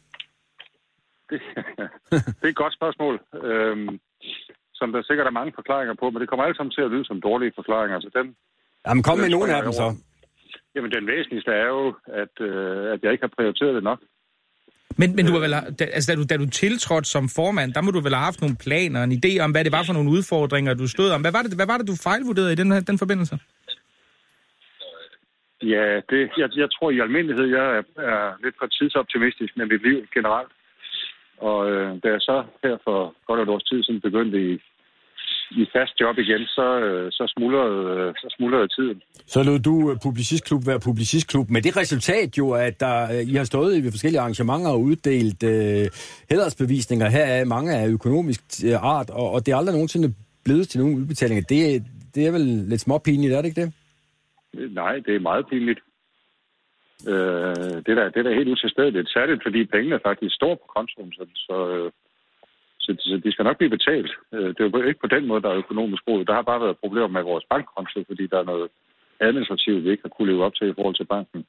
S10: Det, (laughs) det er et godt spørgsmål, øhm, som der sikkert er mange forklaringer på, men det kommer alle sammen til at lyde som dårlige forklaringer. Så dem,
S4: Jamen kom med nogle af dem så.
S10: Jamen den væsentligste er jo, at, øh, at jeg ikke har prioriteret det nok.
S3: Men, men du har vel, da, altså, da, du, da du tiltrådte som formand, der må du vel have haft nogle planer, en idé om, hvad det var for nogle udfordringer, du stod om. Hvad var det, hvad var det du fejlvurderede i den, her, den forbindelse?
S10: Ja, det, jeg, jeg tror i almindelighed, jeg er, er lidt for tidsoptimistisk med mit liv generelt. Og øh, da jeg så her for godt et års tid siden begyndte i, i fast job igen, så, øh, så, smuldrede, øh, så smuldrede tiden.
S4: Så lod du øh, Publicistklub være Publicistklub, med det resultat jo, at der, øh, I har stået i forskellige arrangementer og uddelt øh, hædersbevisninger her af mange af økonomisk øh, art, og, og det er aldrig nogensinde blevet til nogen udbetalinger. Det, det er vel lidt småpinligt, er det ikke det?
S10: Nej, det er meget pinligt. Øh, det, der, det der er helt utilstedeligt, særligt fordi pengene faktisk står på kontoen, så, så, øh, så, så de skal nok blive betalt. Øh, det er jo ikke på den måde, der er økonomisk råd. Der har bare været problemer med vores bankkonto, fordi der er noget administrativt, vi ikke har kunne leve op til i forhold til banken.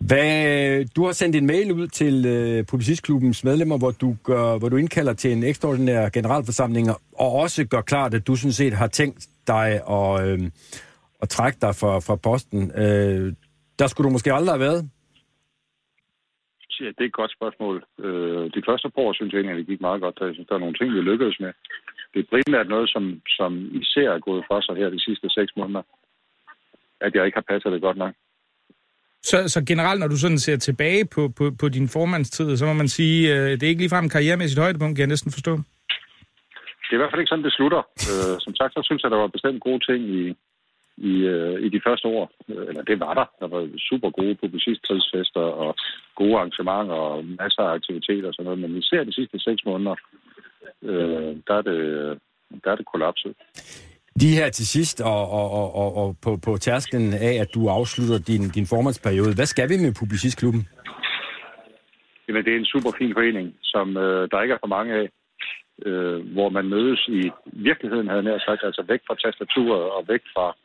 S4: Hvad, du har sendt en mail ud til øh, Publicistklubbens medlemmer, hvor du, gør, hvor du indkalder til en ekstraordinær generalforsamling, og også gør klart, at du sådan set har tænkt dig at, øh, at trække dig fra, fra posten. Øh, der skulle du måske aldrig have været.
S10: Ja, det er et godt spørgsmål. Øh, de første par år synes jeg egentlig, at det gik meget godt. Jeg synes, der er nogle ting, vi lykkedes med. Det er primært noget, som, som især er gået for sig her de sidste seks måneder. At jeg ikke har passet det godt nok.
S3: Så, så generelt, når du sådan ser tilbage på, på, på din formandstid, så må man sige, øh, det er ikke ligefrem karrieremæssigt højdepunkt, kan jeg næsten forstå.
S10: Det er i hvert fald ikke sådan, det slutter. Øh, som sagt, så synes jeg, der var bestemt gode ting i, i, øh, i de første år. Eller det var der. Der var super gode publiciststridsfester og gode arrangementer og masser af aktiviteter og sådan noget. Men især de sidste seks måneder, øh, der, er det, der er det kollapset.
S4: De her til sidst, og, og, og, og, og på, på tærsklen af, at du afslutter din, din formandsperiode. Hvad skal vi med Publicistklubben?
S10: Jamen, det er en super fin forening, som øh, der ikke er for mange af. Øh, hvor man mødes i virkeligheden, havde jeg sagt, altså væk fra tastaturet og væk fra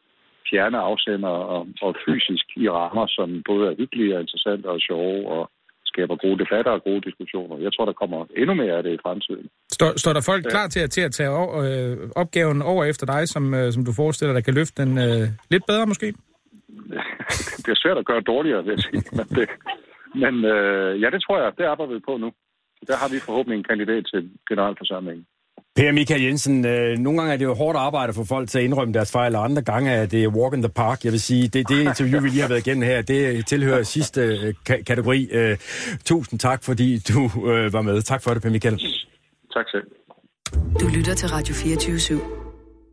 S10: fjerne afsender og, og fysisk i rammer, som både er hyggelige og interessante og sjove og skaber gode debatter og gode diskussioner. Jeg tror, der kommer endnu mere af det i fremtiden.
S3: Står, står der folk ja. klar til at, til at tage øh, opgaven over efter dig, som, øh, som du forestiller dig kan løfte den øh, lidt bedre måske? (laughs)
S10: det er svært at gøre dårligere, vil jeg sige. (laughs) Men, det, men øh, ja, det tror jeg. Det arbejder vi på nu. Der har vi forhåbentlig en kandidat til generalforsamlingen.
S4: Per Michael Jensen, øh, nogle gange er det jo hårdt arbejde for folk til at indrømme deres fejl, og andre gange er det walk in the park. Jeg vil sige, det, det interview, vi lige har været igennem her, det tilhører sidste øh, ka- kategori. Øh, tusind tak, fordi du øh, var med. Tak for det, Per Michael.
S10: Tak selv.
S1: Du lytter til Radio 24 /7.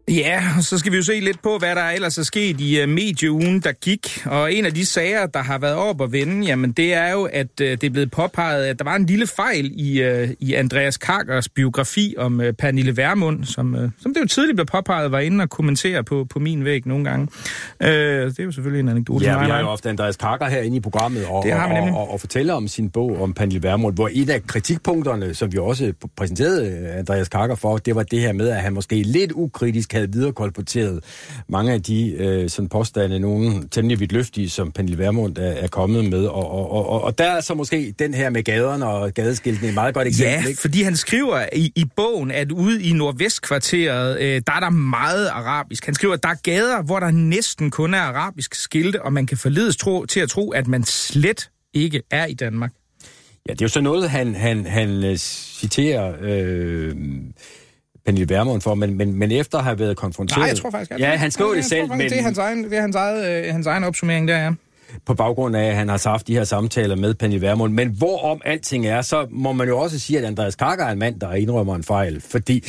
S3: Ja, så skal vi jo se lidt på, hvad der ellers er sket i uh, medieugen, der gik. Og en af de sager, der har været op at vende, jamen det er jo, at uh, det er blevet påpeget, at der var en lille fejl i, uh, i Andreas Karkers biografi om uh, Pernille Vermund, som, uh, som det jo tidligt blev påpeget, var inde og kommentere på, på min væg nogle gange. Uh, det er jo selvfølgelig en anekdote.
S4: Ja, vi har jo ofte Andreas Karker herinde i programmet og, det har vi og, og, og fortæller om sin bog om Pernille Vermund, hvor et af kritikpunkterne, som vi også præsenterede Andreas Karker for, det var det her med, at han måske lidt ukritisk havde viderekolporteret mange af de øh, sådan påstande, nogle temmelig vidtløftige, som Pernille Vermund er, er kommet med. Og, og, og, og der er så måske den her med gaderne og gadeskiltene et meget godt eksempel.
S3: Ja,
S4: ikke?
S3: fordi han skriver i, i bogen, at ude i Nordvestkvarteret, øh, der er der meget arabisk. Han skriver, at der er gader, hvor der næsten kun er arabisk skilte, og man kan forledes tro, til at tro, at man slet ikke er i Danmark.
S4: Ja, det er jo så noget, han, han, han uh, citerer... Øh, Pernille Vermund for, men, men, men efter at have været konfronteret...
S3: Nej, jeg tror faktisk... Jeg
S4: ja, han skriver det selv,
S3: men... Det er hans egen, det er hans, eget, øh, hans egen opsummering, der er
S4: på baggrund af, at han har haft de her samtaler med Pernille Vermund. Men hvorom alting er, så må man jo også sige, at Andreas Karker er en mand, der indrømmer en fejl. Fordi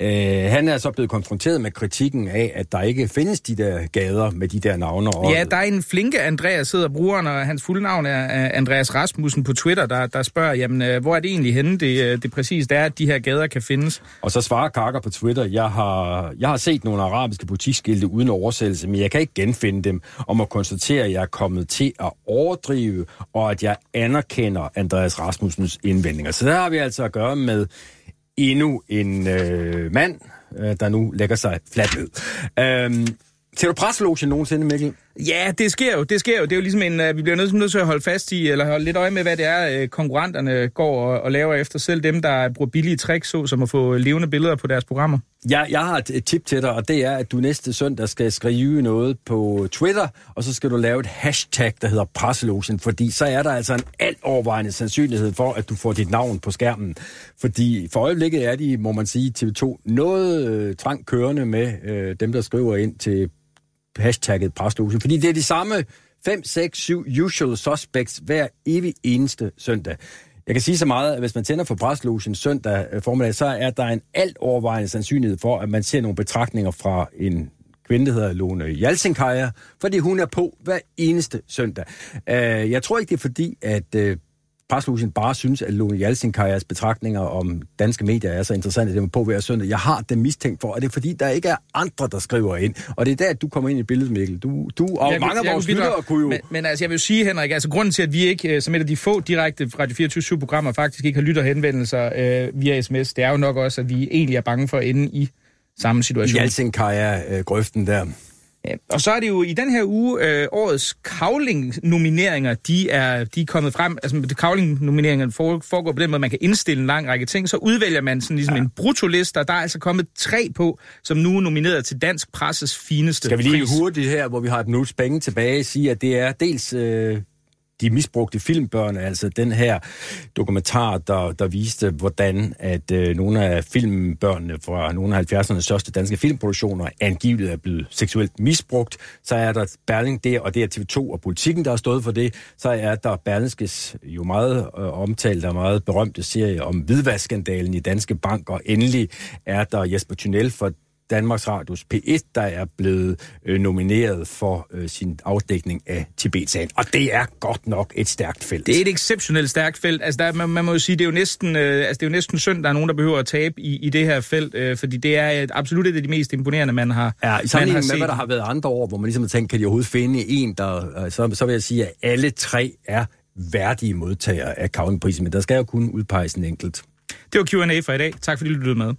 S4: øh, han er så blevet konfronteret med kritikken af, at der ikke findes de der gader med de der navne. Og...
S3: Ja, der er en flinke Andreas, hedder brugeren, og hans fulde navn er Andreas Rasmussen på Twitter, der, der spørger, jamen, øh, hvor er det egentlig henne, det, øh, det præcis er, at de her gader kan findes?
S4: Og så svarer Karker på Twitter, jeg har, jeg har set nogle arabiske butiksskilte uden oversættelse, men jeg kan ikke genfinde dem, og må konstatere, at jeg er kommet til at overdrive, og at jeg anerkender Andreas Rasmussens indvendinger. Så der har vi altså at gøre med endnu en øh, mand, øh, der nu lægger sig fladt ned. Øhm, Ser du presselogen nogensinde, Mikkel?
S3: Ja, det sker jo. Det sker jo. Det er jo ligesom en, uh, vi bliver nødt, nødt til at holde fast i, eller holde lidt øje med, hvad det er, uh, konkurrenterne går og, og laver efter. Selv dem, der bruger billige tricks, så som at få levende billeder på deres programmer.
S4: Ja, jeg har et tip til dig, og det er, at du næste søndag skal skrive noget på Twitter, og så skal du lave et hashtag, der hedder presselogen, fordi så er der altså en alt overvejende sandsynlighed for, at du får dit navn på skærmen. Fordi for øjeblikket er de, må man sige, TV2 noget øh, trang kørende med øh, dem, der skriver ind til hashtagget preslogen, fordi det er de samme 5, 6, 7 usual suspects hver evig eneste søndag. Jeg kan sige så meget, at hvis man tænder for preslogen søndag øh, formiddag, så er der en alt overvejende sandsynlighed for, at man ser nogle betragtninger fra en kvinde, der hedder Lone Jalsinkaja, fordi hun er på hver eneste søndag. Øh, jeg tror ikke, det er fordi, at øh, øh, Preslusen bare synes, at Lone Jalsinkajas betragtninger om danske medier er så interessante, det er på hver søndag. Jeg har det mistænkt for, og det er fordi, der ikke er andre, der skriver ind. Og det er der, at du kommer ind i billedet, Mikkel. Du, du og jeg mange af vores lyttere kunne jo...
S3: Men, men altså, jeg vil sige, Henrik, altså grunden til, at vi ikke, øh, som et af de få direkte Radio 24-programmer, faktisk ikke har lytterhenvendelser øh, via sms, det er jo nok også, at vi egentlig er bange for at ende i samme situation.
S4: Jalsinkaja-grøften der.
S3: Og så er det jo i den her uge, øh, årets Kavling-nomineringer, de er, de er kommet frem. Altså Kavling-nomineringerne foregår på den måde, man kan indstille en lang række ting. Så udvælger man sådan ligesom ja. en brutoliste, og der er altså kommet tre på, som nu er nomineret til Dansk Presses fineste
S4: Skal vi lige
S3: pris.
S4: hurtigt her, hvor vi har et minuts penge tilbage, sige, at det er dels øh, de misbrugte filmbørn, altså den her dokumentar, der, der viste, hvordan at øh, nogle af filmbørnene fra nogle af 70'ernes største danske filmproduktioner angiveligt er blevet seksuelt misbrugt. Så er der Berling der, og det er TV2 og politikken, der har stået for det. Så er der Berlingskes øh, jo meget øh, omtalt og meget berømte serie om hvidvaskandalen i Danske Bank, og endelig er der Jesper Tunnel for Danmarks Radios P1, der er blevet øh, nomineret for øh, sin afdækning af Tibet-sagen. Og det er godt nok et stærkt felt.
S3: Det er et exceptionelt stærkt felt. Altså, der, man, man må jo sige, det er jo næsten, øh, altså, det er jo næsten synd, der er nogen, der behøver at tabe i, i det her felt, øh, fordi det er et, absolut et af de mest imponerende, man har
S4: Ja, i sammenligning med,
S3: set.
S4: hvad der har været andre år, hvor man ligesom har tænkt, kan de overhovedet finde en, der... øh, Så, så vil jeg sige, at alle tre er værdige modtagere af Kavlenprisen, men der skal jo kun udpeges en enkelt.
S3: Det var Q&A for i dag. Tak fordi du lyttede med.